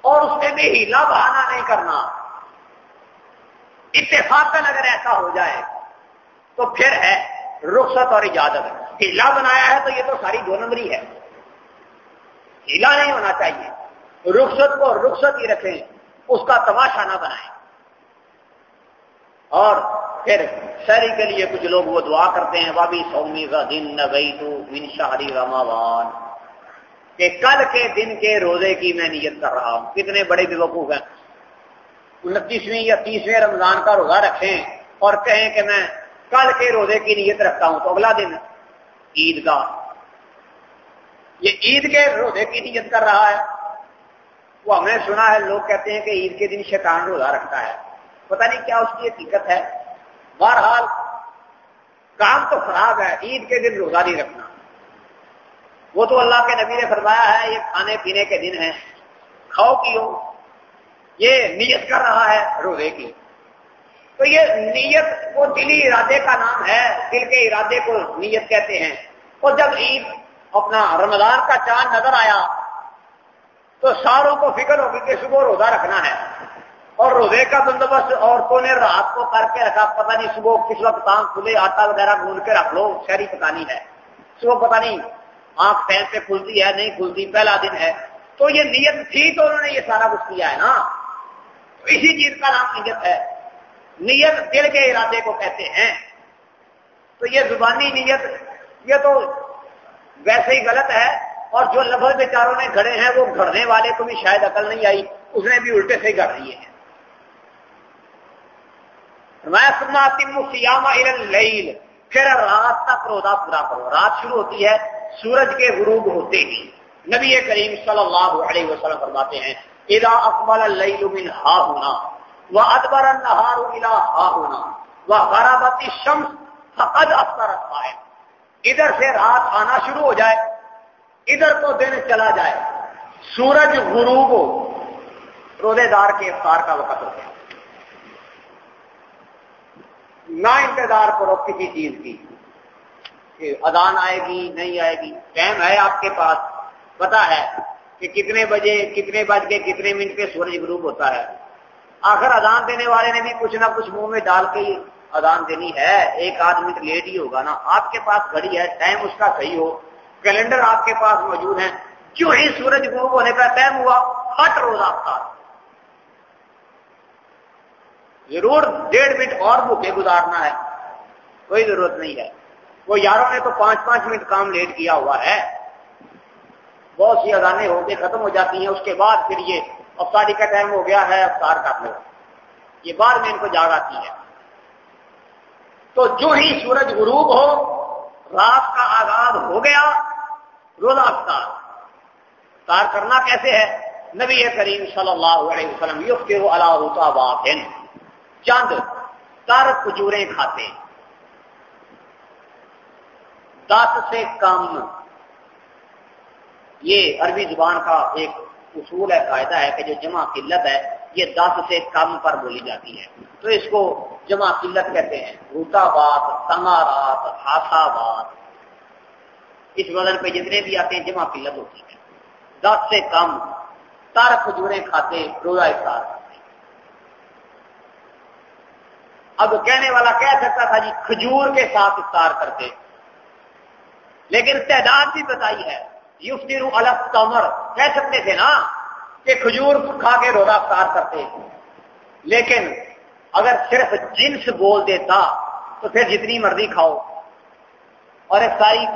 A: اور اس میں بھی ہیلا بہانا نہیں کرنا۔ اتفاق اگر ایسا ہو جائے تو پھر ہے رخصت اور اجازت۔ ہیلا بنایا ہے تو یہ تو ساری دو نمبری ہے۔ ہیلا نہیں ہونا چاہیے۔ رخصت کو رخصت ہی رکھیں، اس کا تماشا نہ بنائیں۔ اور پھر شہری کے لیے کچھ لوگ وہ دعا کرتے ہیں، وابی سومی کا دن نہ گئی تو من شہری رماوان کہ کل کے دن کے روزے کی میں نیت کر رہا ہوں۔ کتنے بڑے بے وقوف ہیں۔ انتیسویں یا تیسویں رمضان کا روزہ رکھیں اور کہیں کہ میں کل کے روزے کی نیت رکھتا ہوں تو اگلا دن عید کا یہ عید کے روزے کی نیت کر رہا ہے۔ وہ ہمیں سنا ہے، لوگ کہتے ہیں کہ عید کے دن شیطان روزہ رکھتا ہے۔ پتہ نہیں کیا اس کی حقیقت ہے۔ بہرحال، کام تو خراب ہے، عید کے دن روزہ نہیں رکھنا۔ وہ تو اللہ کے نبی نے فرمایا ہے، یہ کھانے پینے کے دن ہے کھاؤ، پیو۔ یہ نیت کر رہا ہے روزے کی۔ تو یہ نیت وہ دلی ارادے کا نام ہے، دل کے ارادے کو نیت کہتے ہیں۔ اور جب عید اپنا رمضان کا چاند نظر آیا، تو ساروں کو فکر ہوگی کہ صبح روزہ رکھنا ہے۔ اور روزے کا بندوبست عورتوں نے رات کو کر کے رکھا، پتہ نہیں صبح کس وقت کام کھلے، آٹا وغیرہ گھون کے رکھ لو، شہری پکانی ہے۔ صبح پتہ نہیں آنکھ پین سے کھلتی ہے، نہیں کھلتی، پہلا دن ہے۔ تو یہ نیت تھی تو انہوں نے یہ سارا کچھ کیا ہے نا۔ اسی چیز کا نام نیت ہے۔ نیت دل کے ارادے کو کہتے ہیں۔ تو یہ زبانی نیت، یہ تو ویسے ہی غلط ہے۔ اور جو لفظ بیچاروں نے گھڑے ہیں، وہ گھڑنے والے کو بھی شاید عقل نہیں آئی۔ اس نے بھی الٹے سے گھڑ لیے ہیں۔ پھر رات تک روزہ پورا کرو۔ رات شروع ہوتی ہے، سورج کے غروب ہوتے ہی۔ نبی کریم صلی اللہ علیہ وسلم فرماتے ہیں ادا اکبر اللہ ہا ہونا وہ ادبر النہار الا ہا ہونا وہ غرابتی شمس فقد اثر ہے ادھر سے رات آنا شروع ہو جائے، ادھر تو دن چلا جائے۔ سورج غروب ہو، روزے دار کے افطار کا وقت ہو گیا۔ نہ انتظار کرو کسی چیز کی، کہ ادان آئے گی، نہیں آئے گی۔ ٹائم ہے آپ کے پاس پتا ہے۔ کہ کتنے بجے، کتنے بج کے، کتنے منٹ پہ سورج غروب ہوتا ہے۔ آخر ادان دینے والے نے بھی کچھ نہ کچھ منہ میں ڈال کے ہی ادان دینی ہے۔ ایک آدھ منٹ لیٹ ہی ہوگا نا۔ آپ کے پاس گھڑی ہے، ٹائم اس کا صحیح ہو۔ کیلنڈر آپ کے پاس موجود ہے کیوں ہی سورج غروب ہونے کا ٹائم ہوا ہٹ روزہ تھا ضرور ڈیڑھ منٹ اور بھوکے گزارنا ہے۔ کوئی ضرورت نہیں ہے۔ وہ یاروں نے تو پانچ پانچ منٹ کام لیٹ کیا ہوا ہے۔ بہت سی اذانیں ہو کے ختم ہو جاتی ہیں، اس کے بعد پھر یہ افطاری کا ٹائم ہو گیا ہے، افطار کر لو یہ بعد میں ان کو جاگ آتی ہے۔ تو جو ہی سورج غروب ہو، رات کا آغاز ہو گیا، روزہ افطار۔ افطار کرنا کیسے ہے؟ نبی کریم صلی اللہ علیہ وسلم یوف کے اللہ چند تر کجورے کھاتے۔ دس سے کم یہ عربی زبان کا ایک اصول ہے، قاعدہ ہے کہ جو جمع قلت ہے، یہ دس سے کم پر بولی جاتی ہے۔ تو اس کو جمع قلت کہتے ہیں۔ روتا بات تمارات ہاسا بات اس وزن پہ جتنے بھی آتے ہیں، جمع قلت ہوتی ہے۔ دس سے کم تر کھجوریں کھاتے، روزہ افطار کرتے۔ اب کہنے والا کہہ سکتا تھا جی کھجور کے ساتھ افطار کرتے۔ لیکن تعداد بھی بتائی ہے۔ یفتیر الگ کمر کہہ سکتے تھے نا کہ کھجور کھا کے روزہ افطار کرتے لیکن اگر صرف جنس بول دیتا تو پھر جتنی مرضی کھاؤ. اور ایک ساری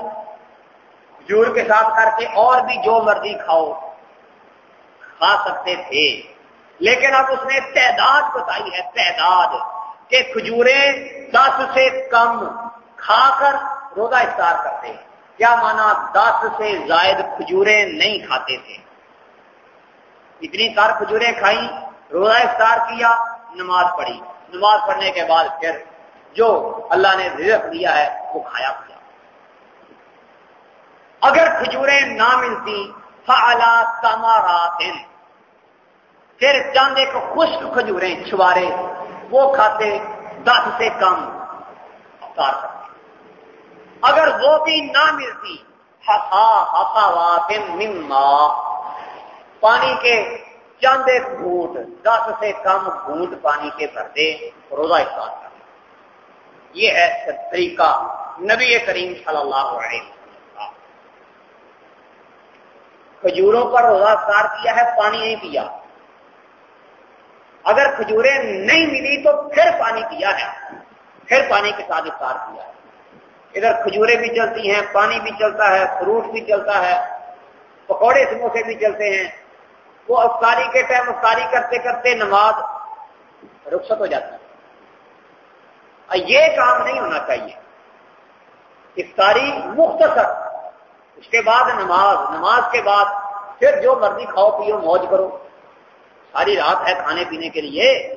A: کھجور کے ساتھ کر کے اور بھی جو مرضی کھاؤ، کھا سکتے تھے. لیکن اب اس نے تعداد بتائی ہے، تعداد، کہ کھجوریں دس سے کم کھا کر روزہ افطار کرتے ہیں. کیا مانا دس سے زائد کھجوریں نہیں کھاتے تھے؟ اتنی سار کھجوریں کھائیں، روزہ افطار کیا، نماز پڑھی۔ نماز پڑھنے کے بعد پھر جو اللہ نے رزق دیا ہے، وہ کھایا پیا اگر کھجوریں نہ ملتی، فعلا تمارات پھر چاند ایک خشک کھجوریں چھوارے، وہ کھاتے دس سے کم۔ افطار کرتے۔ اگر وہ بھی نہ ملتی مما، پانی کے چند ایک گھونٹ، دس سے کم گھونٹ پانی کے بھرتے روزہ افطار کر یہ ہے طریقہ نبی کریم صلی اللہ علیہ وسلم کھجوروں پر روزہ افطار کیا ہے، پانی نہیں پیا۔ اگر کھجوریں نہیں ملی تو پھر پانی پیا ہے۔ پھر پانی کے ساتھ افطار کیا ہے۔ ادھر کھجورے بھی چلتی ہیں، پانی بھی چلتا ہے فروٹ بھی چلتا ہے، پکوڑے سموسے بھی چلتے ہیں۔ وہ افطاری کے ٹائم افطاری کرتے کرتے نماز رخصت ہو جاتا ہے۔ یہ کام نہیں ہونا چاہیے۔ افطاری مختصر، اس کے بعد نماز نماز کے بعد پھر جو مرضی کھاؤ، پیو، موج کرو۔ ساری رات ہے کھانے پینے کے لیے۔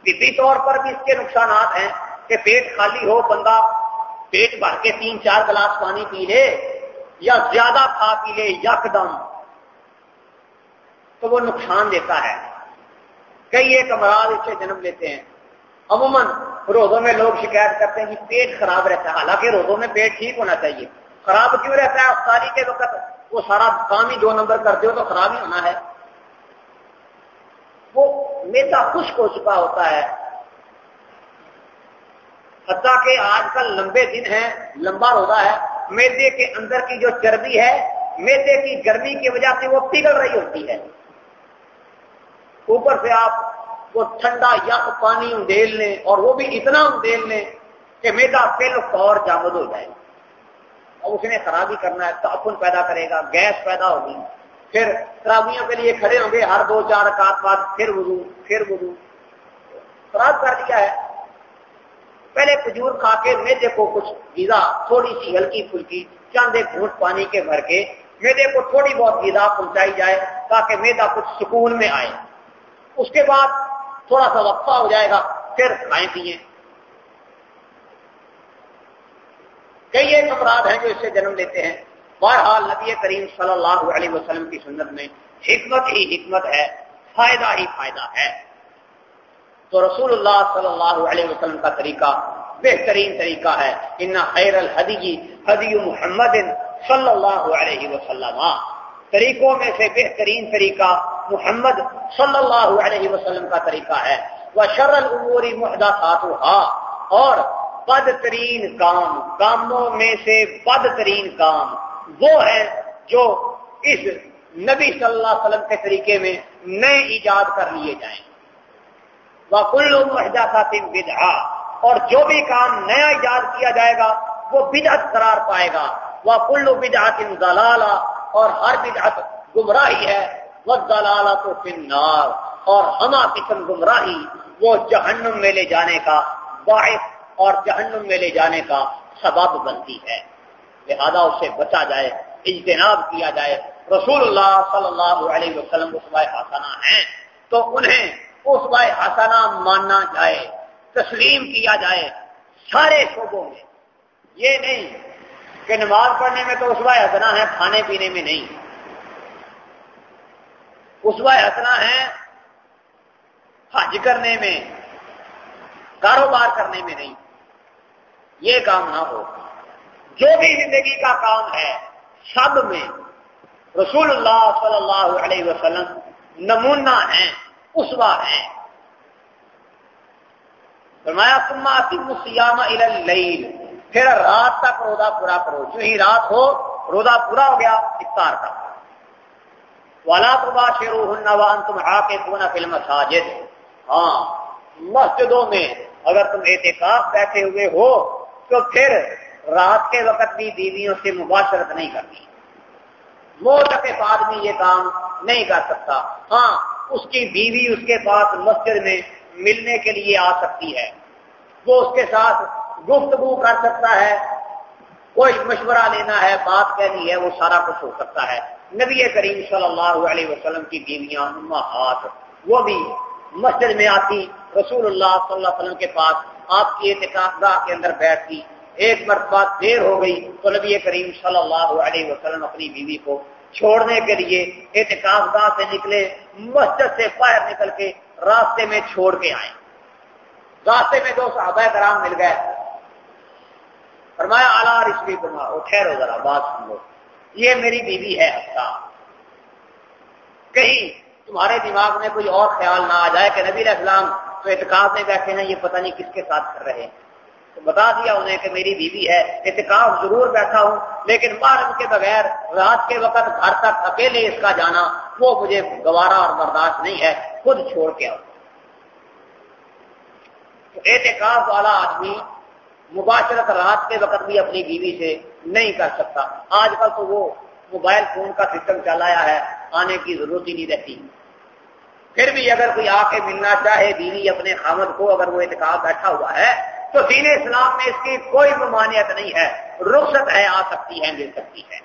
A: طبی طور پر بھی اس کے نقصانات ہیں۔ کہ پیٹ خالی ہو، بندہ پیٹ بھر کے تین چار گلاس پانی پی لے یا زیادہ کھا پی لے، یک دم، تو وہ نقصان دیتا ہے۔ کئی ایک امراض اس سے جنم لیتے ہیں۔ عموماً روزوں میں لوگ شکایت کرتے ہیں کہ پیٹ خراب رہتا ہے۔ حالانکہ روزوں میں پیٹ ٹھیک ہونا چاہیے۔ خراب کیوں رہتا ہے؟ افطاری کے وقت وہ سارا کام ہی دو نمبر کرتے ہو تو خراب ہی ہونا ہے۔ وہ میتا خشک ہو چکا ہوتا ہے۔ حتیٰ کہ آج کل لمبے دن ہیں، لمبا روزہ ہے۔ میدے کے اندر کی جو چربی ہے، میدے کی گرمی کی وجہ سے وہ پگھل رہی ہوتی ہے۔ اوپر سے آپ وہ ٹھنڈا یک پانی اندیل لیں اور وہ بھی اتنا اندیل لیں کہ میدا پل فور جامد ہو جائے۔ اور اس نے خرابی کرنا ہے، تعفن پیدا کرے گا، گیس پیدا ہوگی۔ پھر خرابیوں کے لیے کھڑے ہوں گے، ہر دو چار کات بعد پھر وضو پھر وضو۔ خراب کر دیا ہے۔ پہلے کھجور کھا کے میدے کو کچھ غذا، تھوڑی سی ہلکی پھلکی چند ایک گھونٹ پانی کے بھر کے میدے کو تھوڑی بہت غذا پہنچائی جائے تاکہ میدا کچھ سکون میں آئے۔ اس کے بعد تھوڑا سا وقفہ ہو جائے گا، پھر کھائیں پیئیں۔ کئی ایک افراد ہیں جو اس سے جنم لیتے ہیں۔ بہرحال نبی کریم صلی اللہ علیہ وسلم کی سنت میں حکمت ہی حکمت ہے، فائدہ ہی فائدہ ہے۔ تو رسول اللہ صلی اللہ علیہ وسلم کا طریقہ بہترین طریقہ ہے. ان خیر الحدی حدی محمد صلی اللہ علیہ وسلم. طریقوں میں سے بہترین طریقہ محمد صلی اللہ علیہ وسلم کا طریقہ ہے. وہ شر العموری محدہ اور بدترین کام، کاموں میں سے بدترین کام وہ ہے جو اس نبی صلی اللہ علیہ وسلم کے طریقے میں نئے ایجاد کر لیے جائیں۔ وہ کلو محدہ بدعا اور جو بھی کام نیا ایجاد کیا جائے گا، وہ بدعت قرار پائے گا۔ وہ کلو بدعت دلالا اور ہر بدعت گمراہی ہے۔ وہ دلالا تو فنار اور ہما قسم گمراہی، وہ جہنم میں لے جانے کا باعث اور جہنم میں لے جانے کا سبب بنتی ہے۔ لہذا اسے بچا جائے، اجتناب کیا جائے۔ رسول اللہ صلی اللہ علیہ وسلم اسبائے حسنہ ہیں۔ تو انہیں اسبائے حسنہ ماننا جائے، تسلیم کیا جائے سارے شعبوں میں۔ یہ نہیں کہ نماز پڑھنے میں تو اسبائے حسنہ ہے، کھانے پینے میں نہیں۔ اسبائے حسنہ ہے حج کرنے میں، کاروبار کرنے میں نہیں۔ یہ کام نہ ہو۔ جو بھی زندگی کا کام ہے، سب میں رسول اللہ صلی اللہ علیہ وسلم نمونہ ہیں۔ اسوا ہیں فرمایا تما تم سیام پھر رات تک روزہ پورا کرو۔ جو ہی رات ہو، روزہ پورا ہو گیا، افطار کا۔ والا تبا شیرو ہن تم آ کے پونا فلم ساجد ہاں مسجدوں میں اگر تم احتکاب بیٹھے ہوئے ہو، تو پھر رات کے وقت بھی بیویوں سے مباشرت نہیں کرنی۔ موت کے بعد میں یہ کام نہیں کر سکتا۔ ہاں اس کی بیوی اس کے پاس مسجد میں ملنے کے لیے آ سکتی ہے۔ وہ اس کے ساتھ گفتگو کر سکتا ہے۔ کوئی مشورہ لینا ہے، بات کہنی ہے، وہ سارا کچھ ہو سکتا ہے۔ نبی کریم صلی اللہ علیہ وسلم کی بیویاں ہاتھ، وہ بھی مسجد میں آتی، رسول اللہ صلی اللہ علیہ وسلم کے پاس آپ کی اعتکاف کے اندر بیٹھتی ایک مرتبہ دیر ہو گئی تو نبی کریم صلی اللہ علیہ وسلم اپنی بیوی کو چھوڑنے کے لیے احتکاف گاہ سے نکلے، مسجد سے باہر نکل کے راستے میں چھوڑ کے آئے۔ راستے میں دو صحابہ کرام مل گئے۔ فرمایا اعلیٰ رشوی کما ٹھہرو ذرا، بات سن لو۔ یہ میری بیوی ہے، ہفتہ۔ کہیں تمہارے دماغ میں کوئی اور خیال نہ آ جائے کہ نبی علیہ السلام تو اعتکاف میں بیٹھے ہیں، یہ پتہ نہیں کس کے ساتھ کر رہے ہیں۔ بتا دیا انہیں کہ میری بیوی ہے اعتکاف ضرور بیٹھا ہوں، لیکن محرم کے بغیر، رات کے وقت گھر تک اکیلے اس کا جانا، وہ مجھے گوارا اور برداشت نہیں ہے، خود چھوڑ کے آؤ احتکاف والا آدمی مباشرت رات کے وقت بھی اپنی بیوی سے نہیں کر سکتا۔ آج کل تو وہ موبائل فون کا سسٹم چلایا ہے، آنے کی ضرورت ہی نہیں رہتی۔ پھر بھی اگر کوئی آ کے ملنا چاہے، بیوی اپنے خامد کو اگر وہ اعتکاب بیٹھا ہوا ہے تو دین اسلام میں اس کی کوئی ممانعت نہیں ہے۔ رخصت ہے، آ سکتی ہے، مل سکتی ہے۔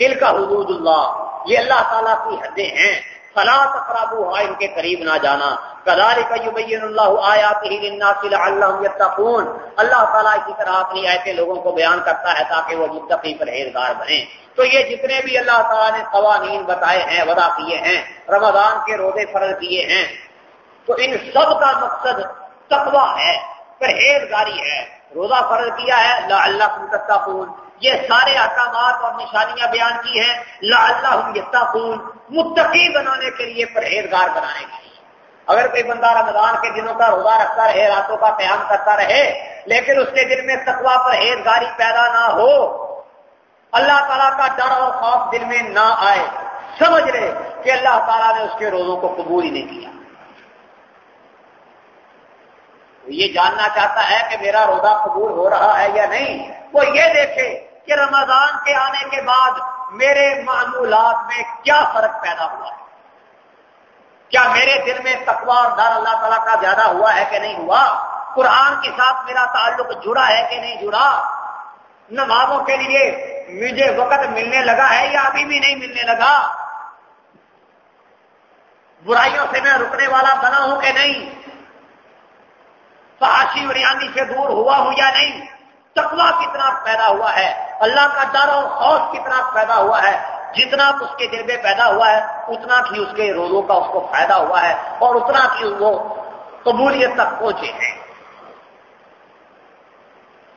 A: دل کا حدود اللہ، یہ اللہ تعالیٰ کی حدیں ہیں۔ فلا تقرابو ان کے قریب نہ جانا۔ کدار کا یبین اللہ آیات اللہ اللہ تعالیٰ اسی طرح اپنی ایسے لوگوں کو بیان کرتا ہے تاکہ وہ متقی پرہیزگار بنے تو یہ جتنے بھی اللہ تعالیٰ نے قوانین بتائے ہیں ودا کیے ہیں، رمضان کے روزے فرض کیے ہیں، تو ان سب کا مقصد تقوا ہے، پرہیزگاری ہے، روزہ فرض کیا ہے، لا اللہ تتقون۔ یہ سارے احکامات اور نشانیاں بیان کی ہیں، لا اللہ یتقون۔ متقی بنانے کے لیے، پرہیزگار بنانے کے لیے۔ اگر کوئی بندہ رمضان کے دنوں کا روزہ رکھتا رہے، راتوں کا قیام کرتا رہے، لیکن اس کے دل میں تقوا پرہیزگاری پیدا نہ ہو، اللہ تعالیٰ کا ڈر اور خوف دل میں نہ آئے، سمجھ رہے کہ اللہ تعالیٰ نے اس کے روزوں کو قبول ہی نہیں کیا۔ یہ جاننا چاہتا ہے کہ میرا روزہ قبول ہو رہا ہے یا نہیں، وہ یہ دیکھے کہ رمضان کے آنے کے بعد میرے معمولات میں کیا فرق پیدا ہوا ہے۔ کیا میرے دل میں تقوا اور ڈر اللہ تعالیٰ کا زیادہ ہوا ہے کہ نہیں ہوا؟ قرآن کے ساتھ میرا تعلق جڑا ہے کہ نہیں جڑا؟ نمازوں کے لیے مجھے وقت ملنے لگا ہے یا ابھی بھی نہیں ملنے لگا؟ برائیوں سے میں رکنے والا بنا ہوں کہ نہیں؟ فحاشی بریانی سے دور ہوا ہوں یا نہیں؟ تقوا کتنا پیدا ہوا ہے، اللہ کا ڈر اور خوف کتنا پیدا ہوا ہے۔ جتنا اس کے دل میں پیدا ہوا ہے، اتنا ہی اس کے روزوں کا اس کو فائدہ ہوا ہے اور اتنا ہی وہ قبولیت تک پہنچے ہیں۔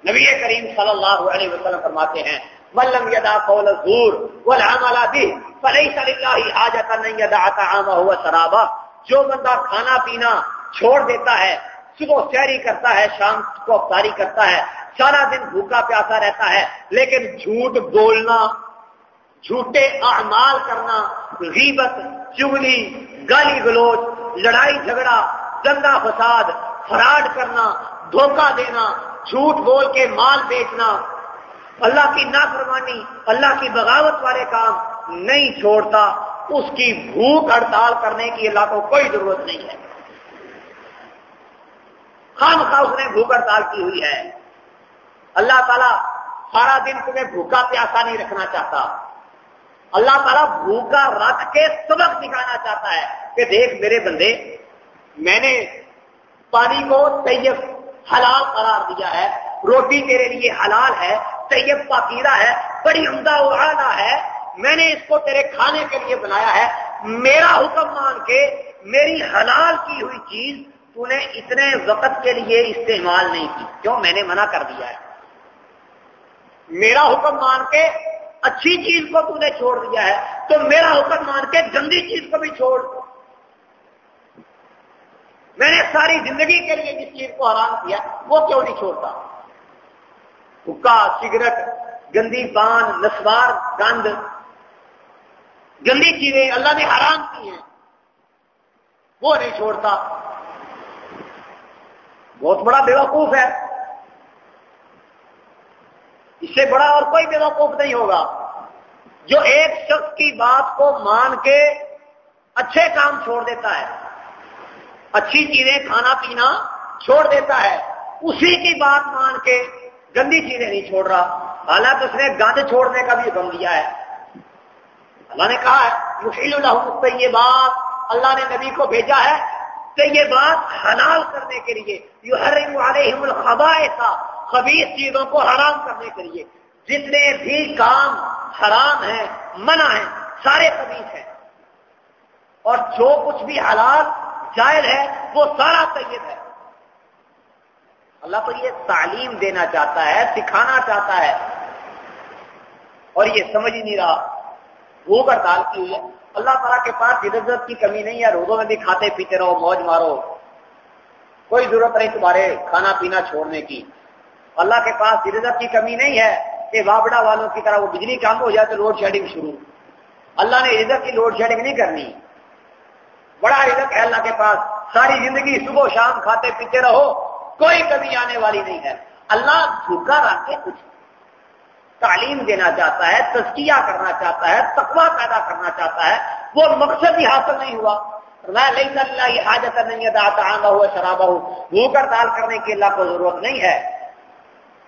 A: نبی کریم صلی اللہ علیہ وسلم فرماتے ہیں ملم یدا قول الزور والعمل به فليس لله حاجه ان يدع طعامه وشرابه جو بندہ کھانا پینا چھوڑ دیتا ہے صبح سیری کرتا ہے، شام کو افطاری کرتا ہے،
B: سارا دن بھوکا پیاسا رہتا ہے، لیکن جھوٹ بولنا، جھوٹے اعمال کرنا، غیبت، چگلی، گالی گلوچ، لڑائی جھگڑا، گندا فساد، فراڈ کرنا، دھوکہ دینا، جھوٹ بول کے مال بیچنا، اللہ کی نافرمانی، اللہ کی بغاوت والے کام نہیں چھوڑتا، اس کی بھوک ہڑتال کرنے کی اللہ کو کوئی ضرورت نہیں ہے۔ خام خواہ اس نے بھوک ہڑتال کی ہوئی ہے۔ اللہ تعالیٰ سارا دن تمہیں بھوکا پیاسا نہیں رکھنا چاہتا۔ اللہ تعالیٰ بھوکا رکھ کے سبق سکھانا چاہتا ہے کہ دیکھ میرے بندے، میں نے پانی کو طیب حلال قرار دیا ہے۔ روٹی تیرے لیے حلال ہے، طیب پاکیرہ ہے، بڑی عمدہ اڑانا ہے۔ میں نے اس کو تیرے کھانے کے لیے بنایا ہے۔ میرا حکم مان کے میری حلال کی ہوئی چیز تو نے اتنے وقت کے لیے استعمال نہیں کی۔ کیوں؟ میں نے منع کر دیا ہے۔ میرا حکم مان کے اچھی چیز کو تو نے چھوڑ دیا ہے۔ تو میرا حکم مان کے گندی چیز کو بھی چھوڑ۔ میں نے ساری زندگی کے لیے جس چیز کو حرام کیا، وہ کیوں نہیں چھوڑتا؟ حکا سگریٹ، گندی پان نسوار، گند۔ گندی چیزیں اللہ نے حرام کی ہیں، وہ نہیں چھوڑتا۔ بہت بڑا بیوقوف ہے۔ اس سے بڑا اور کوئی بے وقوف نہیں ہوگا۔ جو ایک شخص کی بات کو مان کے اچھے کام چھوڑ دیتا ہے، اچھی چیزیں کھانا پینا چھوڑ دیتا ہے، اسی کی بات مان کے گندی چیزیں نہیں چھوڑ رہا۔ حالانکہ اس نے گند چھوڑنے کا بھی حکم دیا ہے۔ اللہ نے کہا ہے مشیل اللہ یہ بات اللہ نے نبی کو بھیجا ہے کہ یہ بات حلال کرنے کے لیے یو ہر الخبا ایسا خبیص چیزوں کو حرام کرنے کے لیے۔ جتنے بھی کام حرام ہیں، منع ہیں، سارے خبیص ہیں۔ اور جو کچھ بھی حلال جائز ہے، وہ سارا طیب ہے۔ اللہ تو یہ تعلیم دینا چاہتا ہے، سکھانا چاہتا ہے۔ اور یہ سمجھ ہی نہیں رہا۔ وہ ہڑتال کی ہوئی ہے۔ اللہ تعالیٰ کے پاس عزت کی کمی نہیں ہے، روزوں میں بھی کھاتے پیتے رہو، موج مارو۔ کوئی ضرورت نہیں تمہارے کھانا پینا چھوڑنے کی۔ اللہ کے پاس رزت کی کمی نہیں ہے کہ وابڑا والوں کی طرح وہ بجلی کام ہو جائے تو لوڈ شیڈنگ شروع۔ اللہ نے عزت کی لوڈ شیڈنگ نہیں کرنی۔ بڑا عزت ہے اللہ کے پاس۔ ساری زندگی صبح شام کھاتے پیتے رہو، کوئی کمی آنے والی نہیں ہے۔ اللہ جھکا رکھ کے کچھ تعلیم دینا چاہتا ہے، تزکیہ کرنا چاہتا ہے تقوا پیدا کرنا چاہتا ہے، وہ مقصد ہی حاصل نہیں ہوا۔ اللہ حاجت نہیں ہے ہوا شرابہ ہو بھوک ہڑتال کرنے کی اللہ کو ضرورت نہیں ہے۔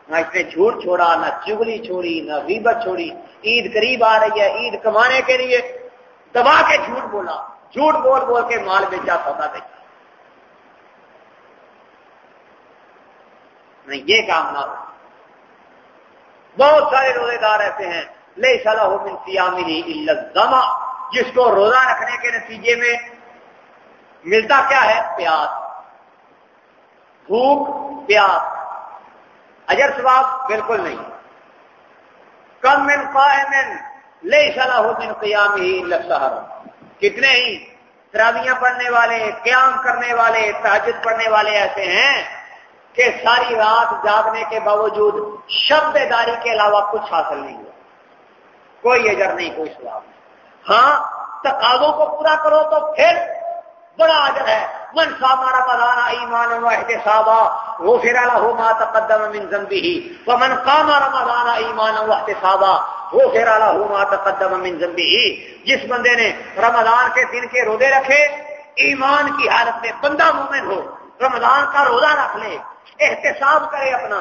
B: نہ اس نے جھوٹ چھوڑا، نہ چگلی چھوڑی، نہ غیبت چھوڑی۔ عید قریب آ رہی ہے، عید کمانے کے لیے دبا کے جھوٹ بولا۔ جھوٹ بول بول کے مال بیچا، سودا بیچا۔ نہیں، یہ کام نہ ہو۔ بہت سارے روزے دار ایسے ہیں لے صلاح من سیامنی الزما جس کو روزہ رکھنے کے نتیجے میں ملتا کیا ہے؟ پیاس۔ بھوک، پیاس۔ اجر ثواب بالکل نہیں۔ کم من قائم لے صلاح من قیام ہی لفظہر کتنے ہی تراویاں پڑھنے والے، قیام کرنے والے تحجد پڑھنے والے ایسے ہیں کہ ساری رات جاگنے کے باوجود شب داری کے علاوہ کچھ حاصل نہیں ہوا۔ کوئی اجر نہیں، کوئی سواب نہیں۔ ہاں تقاضوں کو پورا کرو تو پھر بڑا اجر ہے۔ من ساما رمضان ایمان و احتسابا، غفر له ما تقدم من ذنبه۔ ومن قام رمضان ایمان و احتسابا، غفر له ما تقدم من ذنبه۔ جس بندے نے رمضان کے دن کے روزے رکھے، ایمان کی حالت میں بندہ مومن ہو، رمضان کا روزہ رکھ لے۔ احتساب کرے اپنا،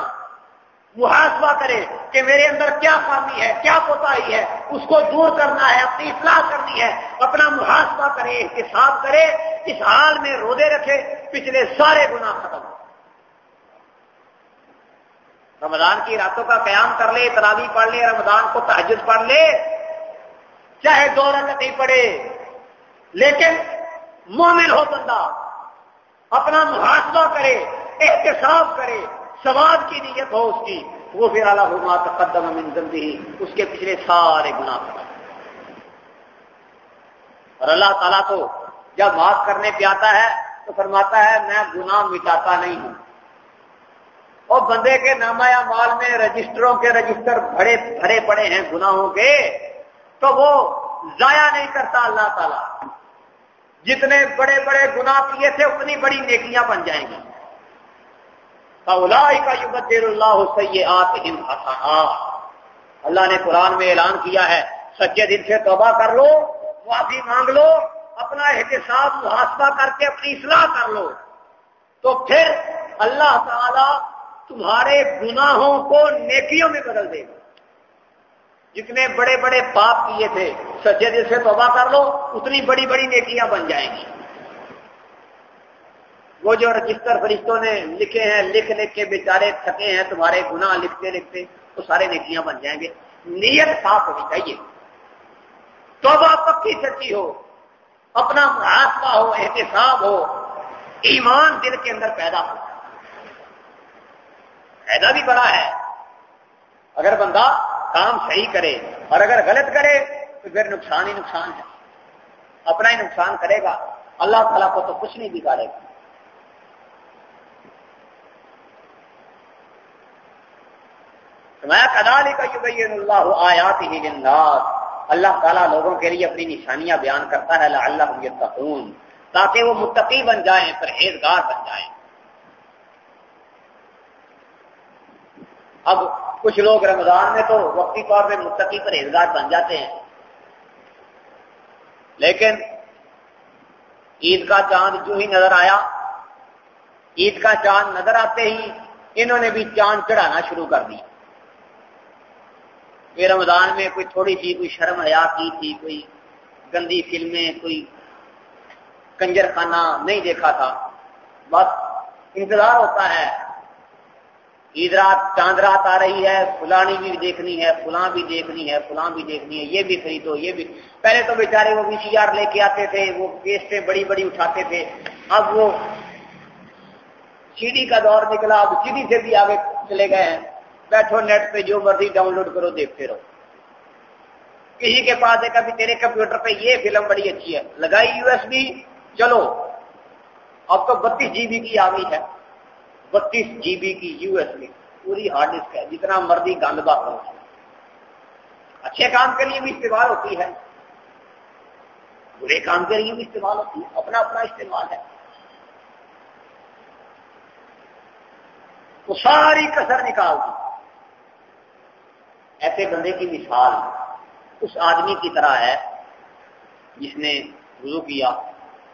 B: محاسبہ کرے کہ میرے اندر کیا خامی ہے، کیا کوتاہی ہے، اس کو دور کرنا ہے، اپنی اصلاح کرنی ہے، اپنا محاسبہ کرے، احتساب کرے، اس حال میں رودے رکھے، پچھلے سارے گنا ختم۔ رمضان کی راتوں کا قیام کر لے تراوی پڑھ لے، رمضان کو تحجد پڑھ لے، چاہے دو رنگ نہیں پڑے لیکن مومن ہو بندہ، اپنا محاسبہ کرے احتساب کرے، سواد کی نیت ہو اس کی، وہ پھر اعلیٰ ہوگا تقدم من زندگی اس کے پچھلے سارے گناہ کرا اور اللہ تعالیٰ کو جب معاف کرنے پہ آتا ہے، تو فرماتا ہے، میں گناہ مٹاتا نہیں ہوں۔ اور بندے کے نامہ مال میں رجسٹروں کے رجسٹر بڑے بھرے پڑے ہیں گناہوں کے، تو وہ ضائع نہیں کرتا اللہ تعالی۔ جتنے بڑے بڑے گناہ کیے تھے، اتنی بڑی نیکیاں بن جائیں گی۔ کا یبدر اللہ سیئات اللہ نے قرآن میں اعلان کیا ہے، سچے دل سے توبہ کر لو، معافی مانگ لو، اپنا احتساب، محاسبہ کر کے اپنی اصلاح کر لو۔ تو پھر اللہ تعالی تمہارے گناہوں کو نیکیوں میں بدل دے گا۔ جتنے بڑے بڑے پاپ کیے تھے، سچے دل سے توبہ کر لو، اتنی بڑی بڑی نیکیاں بن جائیں گی۔ وہ جو رجسٹر فرشتوں نے لکھے ہیں، لکھ لکھ کے بیچارے تھکے ہیں، تمہارے گناہ لکھتے لکھتے وہ سارے نیکیاں بن جائیں گے۔ نیت صاف ہونی چاہیے۔ توبہ پکی سچی ہو، اپنا محاسبہ ہو، احتساب ہو، ایمان دل کے اندر پیدا ہو۔ فائدہ بھی بڑا ہے۔ اگر بندہ کام صحیح کرے اور اگر غلط کرے تو پھر نقصان ہی نقصان ہے۔ اپنا ہی نقصان کرے گا۔ اللہ تعالیٰ کو تو کچھ نہیں بگاڑے گا۔ میں کدالی کا یبین اللہ آیات ہی اللہ تعالیٰ لوگوں کے لیے اپنی نشانیاں بیان کرتا ہے اللہ یتقون تاکہ وہ متقی بن جائیں، پرہیزگار بن جائیں۔ اب کچھ لوگ رمضان میں تو وقتی طور پہ متقی پرہیزگار بن جاتے ہیں۔ لیکن عید کا چاند جو ہی نظر آیا، عید کا چاند نظر آتے ہی انہوں نے بھی چاند چڑھانا شروع کر دی یہ رمضان میں کوئی تھوڑی سی کوئی شرم حیا کی تھی، کوئی گندی فلمیں، کوئی کنجر خانہ نہیں دیکھا تھا۔ بس انتظار ہوتا ہے۔ عید رات، چاند رات آ رہی ہے، فلانی بھی دیکھنی ہے، فلاں بھی دیکھنی ہے، فلاں بھی دیکھنی ہے، یہ بھی خریدو، یہ بھی۔ پہلے تو بیچارے وہ وی سی آر لے کے آتے تھے، وہ کیسٹیں بڑی بڑی اٹھاتے تھے۔ اب وہ سی ڈی کا دور نکلا، اب سی ڈی سے بھی آگے چلے گئے ہیں۔ بیٹھو نیٹ پہ جو مرضی ڈاؤن لوڈ کرو، دیکھتے رہو۔ کسی کے پاس دیکھا بھی تیرے کمپیوٹر پہ یہ فلم بڑی اچھی ہے، لگائی یو ایس بی، چلو۔ اب تو بتیس جی بی کی آ گئی ہے۔ بتیس جی بی کی یو ایس بی، پوری ہارڈ ڈسک ہے، جتنا مرضی گند بات ہو۔ اچھے کام کے لیے بھی استعمال ہوتی ہے۔ برے کام کے لیے بھی استعمال ہوتی ہے، اپنا اپنا استعمال ہے۔ تو ساری کسر نکال دی۔ ایسے بندے کی مثال اس آدمی کی طرح ہے جس نے وضو کیا،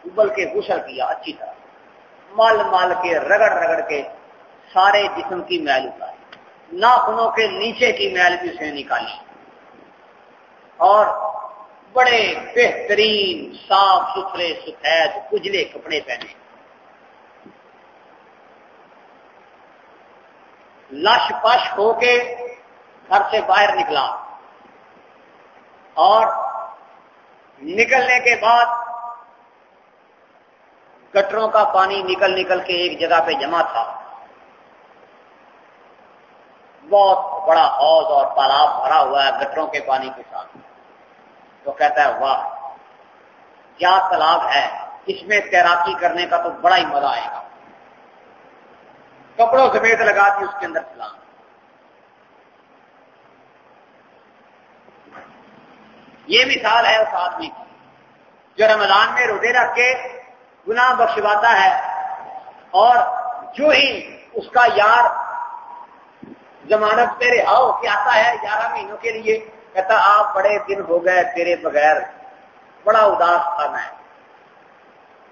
B: ابل کے غسل کیا اچھی طرح۔ مل مل کے، رگڑ رگڑ کے سارے جسم کی میل اتاری۔ ناخنوں کے نیچے کی میل بھی اسے نکالی۔ اور بڑے بہترین، صاف ستھرے سفید اجلے کپڑے پہنے۔ لش پش ہو کے گھر سے باہر نکلا۔ اور نکلنے کے بعد گٹروں کا پانی نکل نکل کے ایک جگہ پہ جمع تھا۔ بہت بڑا حوض اور تالاب بھرا ہوا ہے گٹروں کے پانی کے ساتھ۔ تو کہتا ہے، واہ، کیا تالاب ہے۔ اس میں تیراکی کرنے کا تو بڑا ہی مزہ آئے گا۔ کپڑوں سمیت لگا دی اس کے اندر سلام یہ مثال ہے اس آدمی کی، جو رمضان میں روزے رکھ کے گناہ بخشواتا ہے اور جو ہی اس کا یار ضمانت پہ رہا کے آتا ہے گیارہ مہینوں کے لیے، کہتا آپ بڑے دن ہو گئے تیرے بغیر، بڑا اداس تھا میں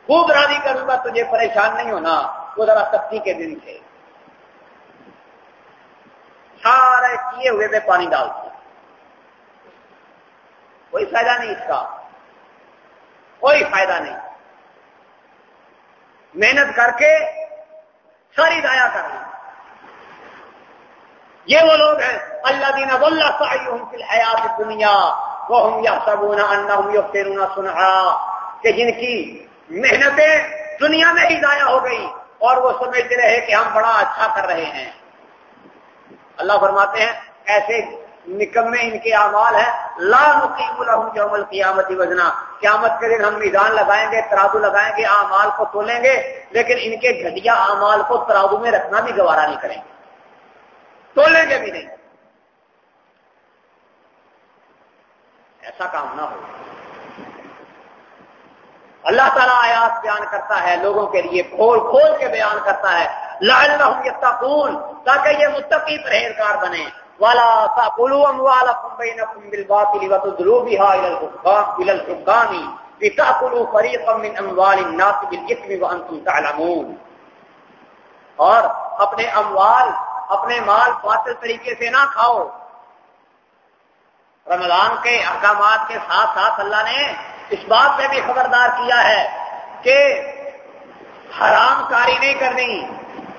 B: خوب راضی کروں گا، تجھے پریشان نہیں ہونا وہ ذرا سختی کے دن تھے سارے کیے ہوئے پہ پانی ڈالتے کوئی فائدہ نہیں اس کا۔ کوئی فائدہ نہیں۔ محنت کر کے ساری دایا کر یہ وہ لوگ ہیں اللہ دینا اللہ حیات دنیا وہ ہم یا سبونا انا ہم سنا کہ جن کی محنتیں دنیا میں ہی ضائع ہو گئی اور وہ سمجھتے رہے کہ ہم بڑا اچھا کر رہے ہیں۔ اللہ فرماتے ہیں، ایسے نکمے ان کے اعمال ہیں۔ لا نقیم لهم یوم القیامت وزنا۔ قیامت کے دن ہم میدان لگائیں گے، ترازو لگائیں گے، اعمال کو تولیں گے، لیکن ان کے گھٹیا اعمال کو ترازو میں رکھنا بھی گوارا نہیں کریں گے۔ تولیں گے بھی نہیں۔ ایسا کام نہ ہو۔ اللہ تعالیٰ آیات بیان کرتا ہے، لوگوں کے لیے کھول کھول کے بیان کرتا ہے۔ لال یتقون، تاکہ یہ متقی پرہیزگار بنے والا تاکلوا اموالکم بینکم بالباطل وتدلوا بها الى الحكام الى الحكام لتاكلوا فريقا من اموال الناس بالاثم وانتم تعلمون۔ اور اپنے اموال، اپنے مال باطل طریقے سے نہ کھاؤ۔ رمضان کے احکامات کے ساتھ ساتھ اللہ نے اس بات سے بھی خبردار کیا ہے کہ حرام کاری نہیں کرنی،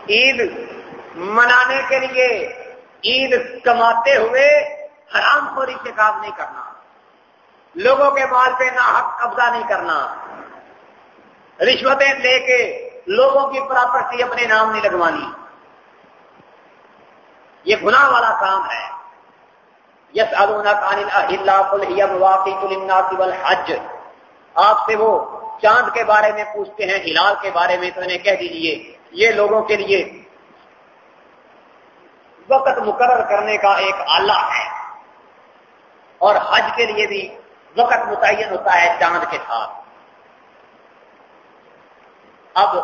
B: عید منانے کے لیے عید کماتے ہوئے حرام خوری سے کام نہیں کرنا۔ لوگوں کے مال پہ نہ حق قبضہ نہیں کرنا۔ رشوتیں لے کے لوگوں کی پراپرٹی اپنے نام نہیں لگوانی۔ یہ گناہ والا کام ہے۔ یس حج آپ سے وہ چاند کے بارے میں پوچھتے ہیں، ہلال کے بارے میں تو انہیں کہہ دیجیے۔ یہ لوگوں کے لیے وقت مقرر کرنے کا ایک آلہ ہے۔ اور حج کے لیے بھی وقت متعین ہوتا ہے چاند کے ساتھ۔ اب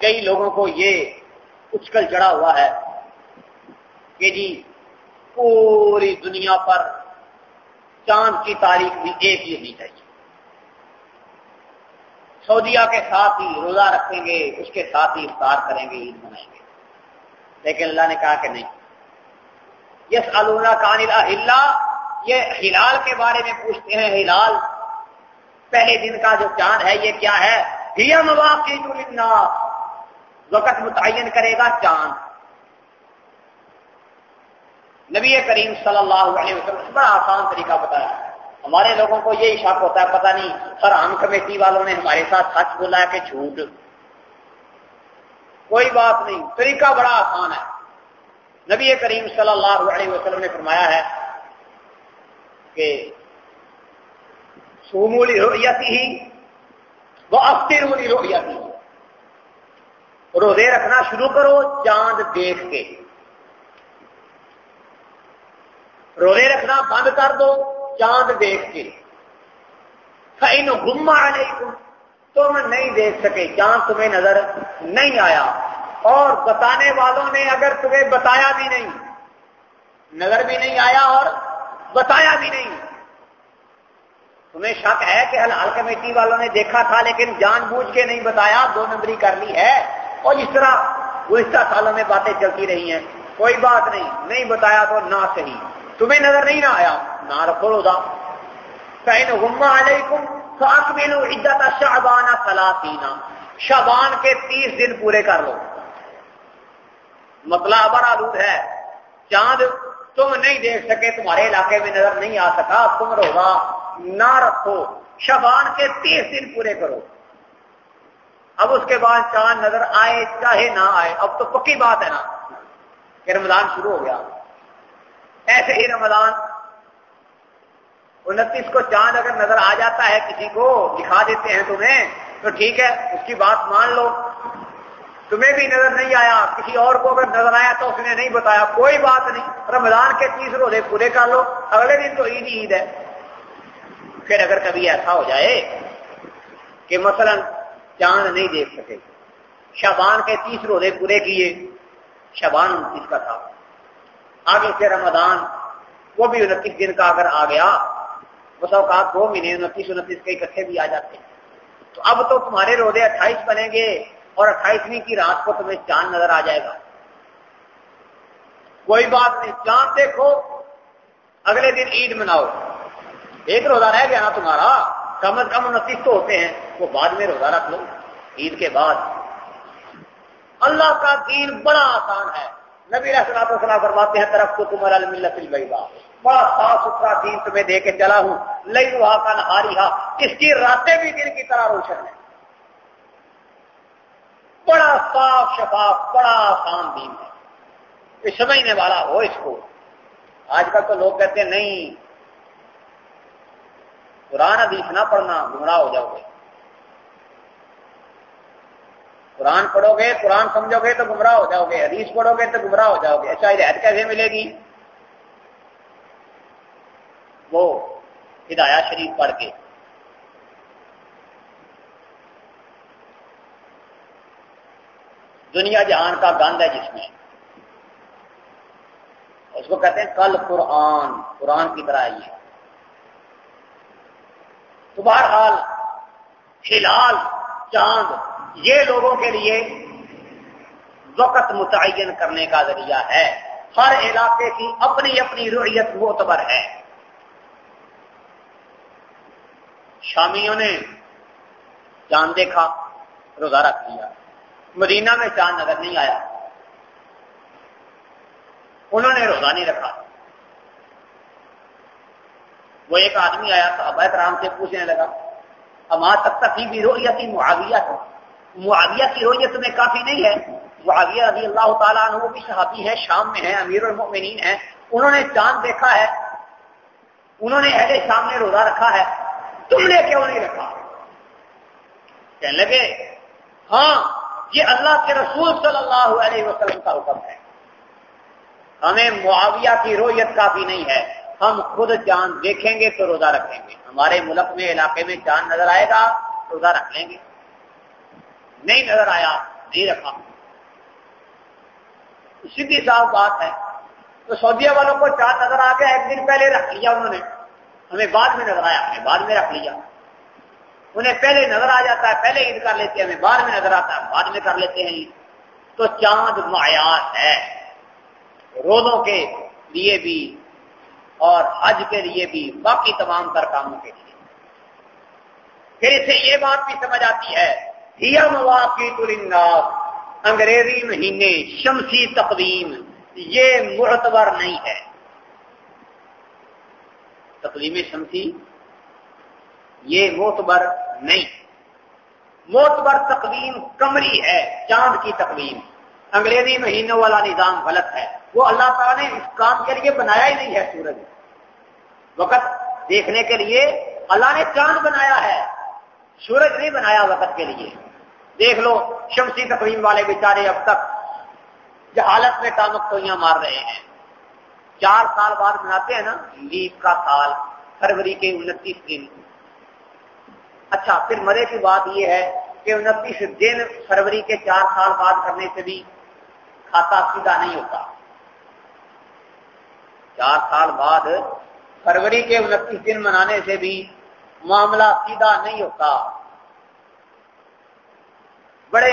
B: کئی لوگوں کو یہ اچکل چڑھا ہوا ہے کہ جی پوری دنیا پر چاند کی تاریخ بھی ایک ہی ہونی چاہیے سعودیہ کے ساتھ ہی روزہ رکھیں گے، اس کے ساتھ ہی افطار کریں گے، عید منائیں گے۔ لیکن اللہ نے کہا کہ نہیں۔ یس النا کان اللہ یہ ہلال کے بارے میں پوچھتے ہیں، ہلال۔ پہلے دن کا جو چاند ہے، یہ کیا ہے؟ وقت متعین کرے گا چاند۔ نبی کریم صلی اللہ علیہ وسلم بڑا آسان طریقہ بتایا۔ ہمارے لوگوں کو یہی شک ہوتا ہے، پتہ نہیں سر عام کمیٹی والوں نے ہمارے ساتھ سچ بولا ہے کہ جھوٹ۔ کوئی بات نہیں، طریقہ بڑا آسان ہے۔ نبی کریم صلی اللہ علیہ وسلم نے فرمایا ہے کہ سومولی رویتی ہی وہ افطر رویتی روزے رکھنا شروع کرو چاند دیکھ کے۔ روزے رکھنا بند کر دو چاند دیکھ کے۔ گما علیکم تم نہیں دیکھ سکے چاند تمہیں نظر نہیں آیا۔ اور بتانے والوں نے اگر تمہیں بتایا بھی نہیں، نظر بھی نہیں آیا اور بتایا بھی نہیں۔ تمہیں شک ہے کہ حلال کمیٹی والوں نے دیکھا تھا، لیکن جان بوجھ کے نہیں بتایا، دو نمبری کر لی ہے۔ اور اس طرح گزشتہ سالوں میں باتیں چلتی رہی ہیں۔ کوئی بات نہیں نہیں بتایا تو نہ صحیح۔ تمہیں نظر نہیں نہ آیا، نہ رکھو روزہ۔ گما علیکم فاکملوا عدت شعبان ثلاثین۔ شعبان کے تیس دن پورے کر لو۔ مسئلہ ابر آلود ہے۔ چاند تم نہیں دیکھ سکے، تمہارے علاقے میں نظر نہیں آ سکا۔ تم روزہ نہ رکھو۔ شبان کے تیس دن پورے کرو۔ اب اس کے بعد چاند نظر آئے، چاہے نہ آئے۔ اب تو پکی بات ہے نا کہ رمضان شروع ہو گیا۔ ایسے ہی رمضان انتیس کو چاند اگر نظر آ جاتا ہے کسی کو، دکھا دیتے ہیں تمہیں، تو ٹھیک ہے، اس کی بات مان لو۔ تمہیں بھی نظر نہیں آیا، کسی اور کو اگر نظر آیا تو اس نے نہیں بتایا، کوئی بات نہیں۔ رمضان کے تیس روزے پورے کر لو، اگلے دن تو عید عید ہے۔ پھر اگر کبھی ایسا ہو جائے کہ مثلا چاند نہیں دیکھ سکے شبان کے تیس روزے پورے کیے شبان انتیس کا تھا۔ آگے سے رمضان، وہ بھی انتیس دن کا اگر آ گیا بس اوقات دو مہینے، انتیس انتیس کے اکٹھے بھی آ جاتے ہیں۔ تو اب تو تمہارے روزے اٹھائیس بنیں گے اور اٹھائیسویں کی رات کو تمہیں چاند نظر آ جائے گا۔ کوئی بات نہیں، چاند دیکھو، اگلے دن عید مناؤ۔ ایک روزہ رہ گیا نا تمہارا، کم از کم انتیس تو ہوتے ہیں، وہ بعد میں روزہ رکھ لو، عید کے بعد۔ اللہ کا دین بڑا آسان ہے۔ نبی رسلاط وسلام فرماتے ہیں طرف تو تمہارا ملت البیبا بڑا صاف ستھرا دین تمہیں دے کے چلا ہوں۔ لئی وہاں کا نہاری ہا۔ اس کی راتیں بھی دن کی طرح روشن ہے بڑا صاف شفاف، بڑا آسان دین ہے۔ یہ سمجھنے والا ہو اس کو۔ آج کل تو لوگ کہتے ہیں، نہیں، قرآن حدیث نہ پڑھنا، گمراہ ہو جاؤ گے۔ قرآن پڑھو گے، قرآن سمجھو گے تو گمراہ ہو جاؤ گے، حدیث پڑھو گے تو گمراہ ہو جاؤ گے۔ اچھا ہدایت کیسے ملے گی؟ وہ ہدایات شریف پڑھ کے۔ دنیا جہان کا گند ہے جس میں۔ اس کو کہتے ہیں کل قرآن قرآن کی طرح آئیے تو بہرحال ہلال، چاند، یہ لوگوں کے لیے وقت متعین کرنے کا ذریعہ ہے۔ ہر علاقے کی اپنی اپنی رویت معتبر ہے۔ شامیوں نے چاند دیکھا، روزہ رکھ لیا۔ مدینہ میں چاند نظر نہیں آیا۔ انہوں نے روزہ نہیں رکھا۔ وہ ایک آدمی آیا تو ابیت رام سے پوچھنے لگا ہمارا تک تک بھی رویتی معاویہ تھا معاویہ کی رویت میں کافی نہیں ہے۔ معاویہ رضی اللہ تعالیٰ عنہ وہ بھی صحابی ہے شام میں ہے امیر المؤمنین ہے انہوں نے چاند دیکھا ہے۔ انہوں نے اہل شام نے روزہ رکھا ہے۔ تم نے کیوں نہیں رکھا؟ کہنے لگے ہاں یہ اللہ کے رسول صلی اللہ علیہ وسلم کا حکم ہے۔ ہمیں معاویہ کی رویت کافی نہیں ہے۔ ہم خود چاند دیکھیں گے تو روزہ رکھیں گے۔ ہمارے ملک میں، علاقے میں چاند نظر آئے گا، روزہ رکھ لیں گے۔ نہیں نظر آیا، نہیں رکھا۔ سیدھی صاحب بات ہے۔ تو سعودیہ والوں کو چاند نظر آ گیا، ایک دن پہلے رکھ لیا انہوں نے۔ ہمیں بعد میں نظر آیا، ہمیں بعد میں رکھ لیا۔ انہیں پہلے نظر آ جاتا ہے، پہلے عید کر لیتے ہیں، ہمیں بعد میں نظر آتا ہے، بعد میں کر لیتے ہیں۔ تو چاند معیار ہے۔ روزوں کے لیے بھی اور حج کے لیے بھی، باقی تمام تر کاموں کے لیے۔ پھر اسے یہ بات بھی سمجھ آتی ہے مواقع انگریزی مہینے شمسی تقویم، یہ معتبر نہیں ہے۔ تقویم شمسی۔ یہ معتبر نہیں۔ معتبر تقویم کمری ہے، چاند کی تقویم انگریزی مہینوں والا نظام غلط ہے۔ وہ اللہ تعالیٰ نے اس کام کے لیے بنایا ہی نہیں ہے سورج۔ وقت دیکھنے کے لیے اللہ نے چاند بنایا ہے۔ سورج نہیں بنایا وقت کے لیے۔ دیکھ لو شمسی تقویم والے بیچارے اب تک جہالت میں ٹامک تو یہاں مار رہے ہیں۔ چار سال بعد بناتے ہیں نا لیپ کا سال، فروری کے انتیس دن۔ اچھا پھر مزے کی بات یہ ہے کہ انتیس دن فروری کے چار سال بعد کرنے سے بھی کھاتا سیدھا نہیں ہوتا۔ چار سال بعد فروری کے انتیس دن منانے سے بھی معاملہ سیدھا نہیں ہوتا۔ بڑے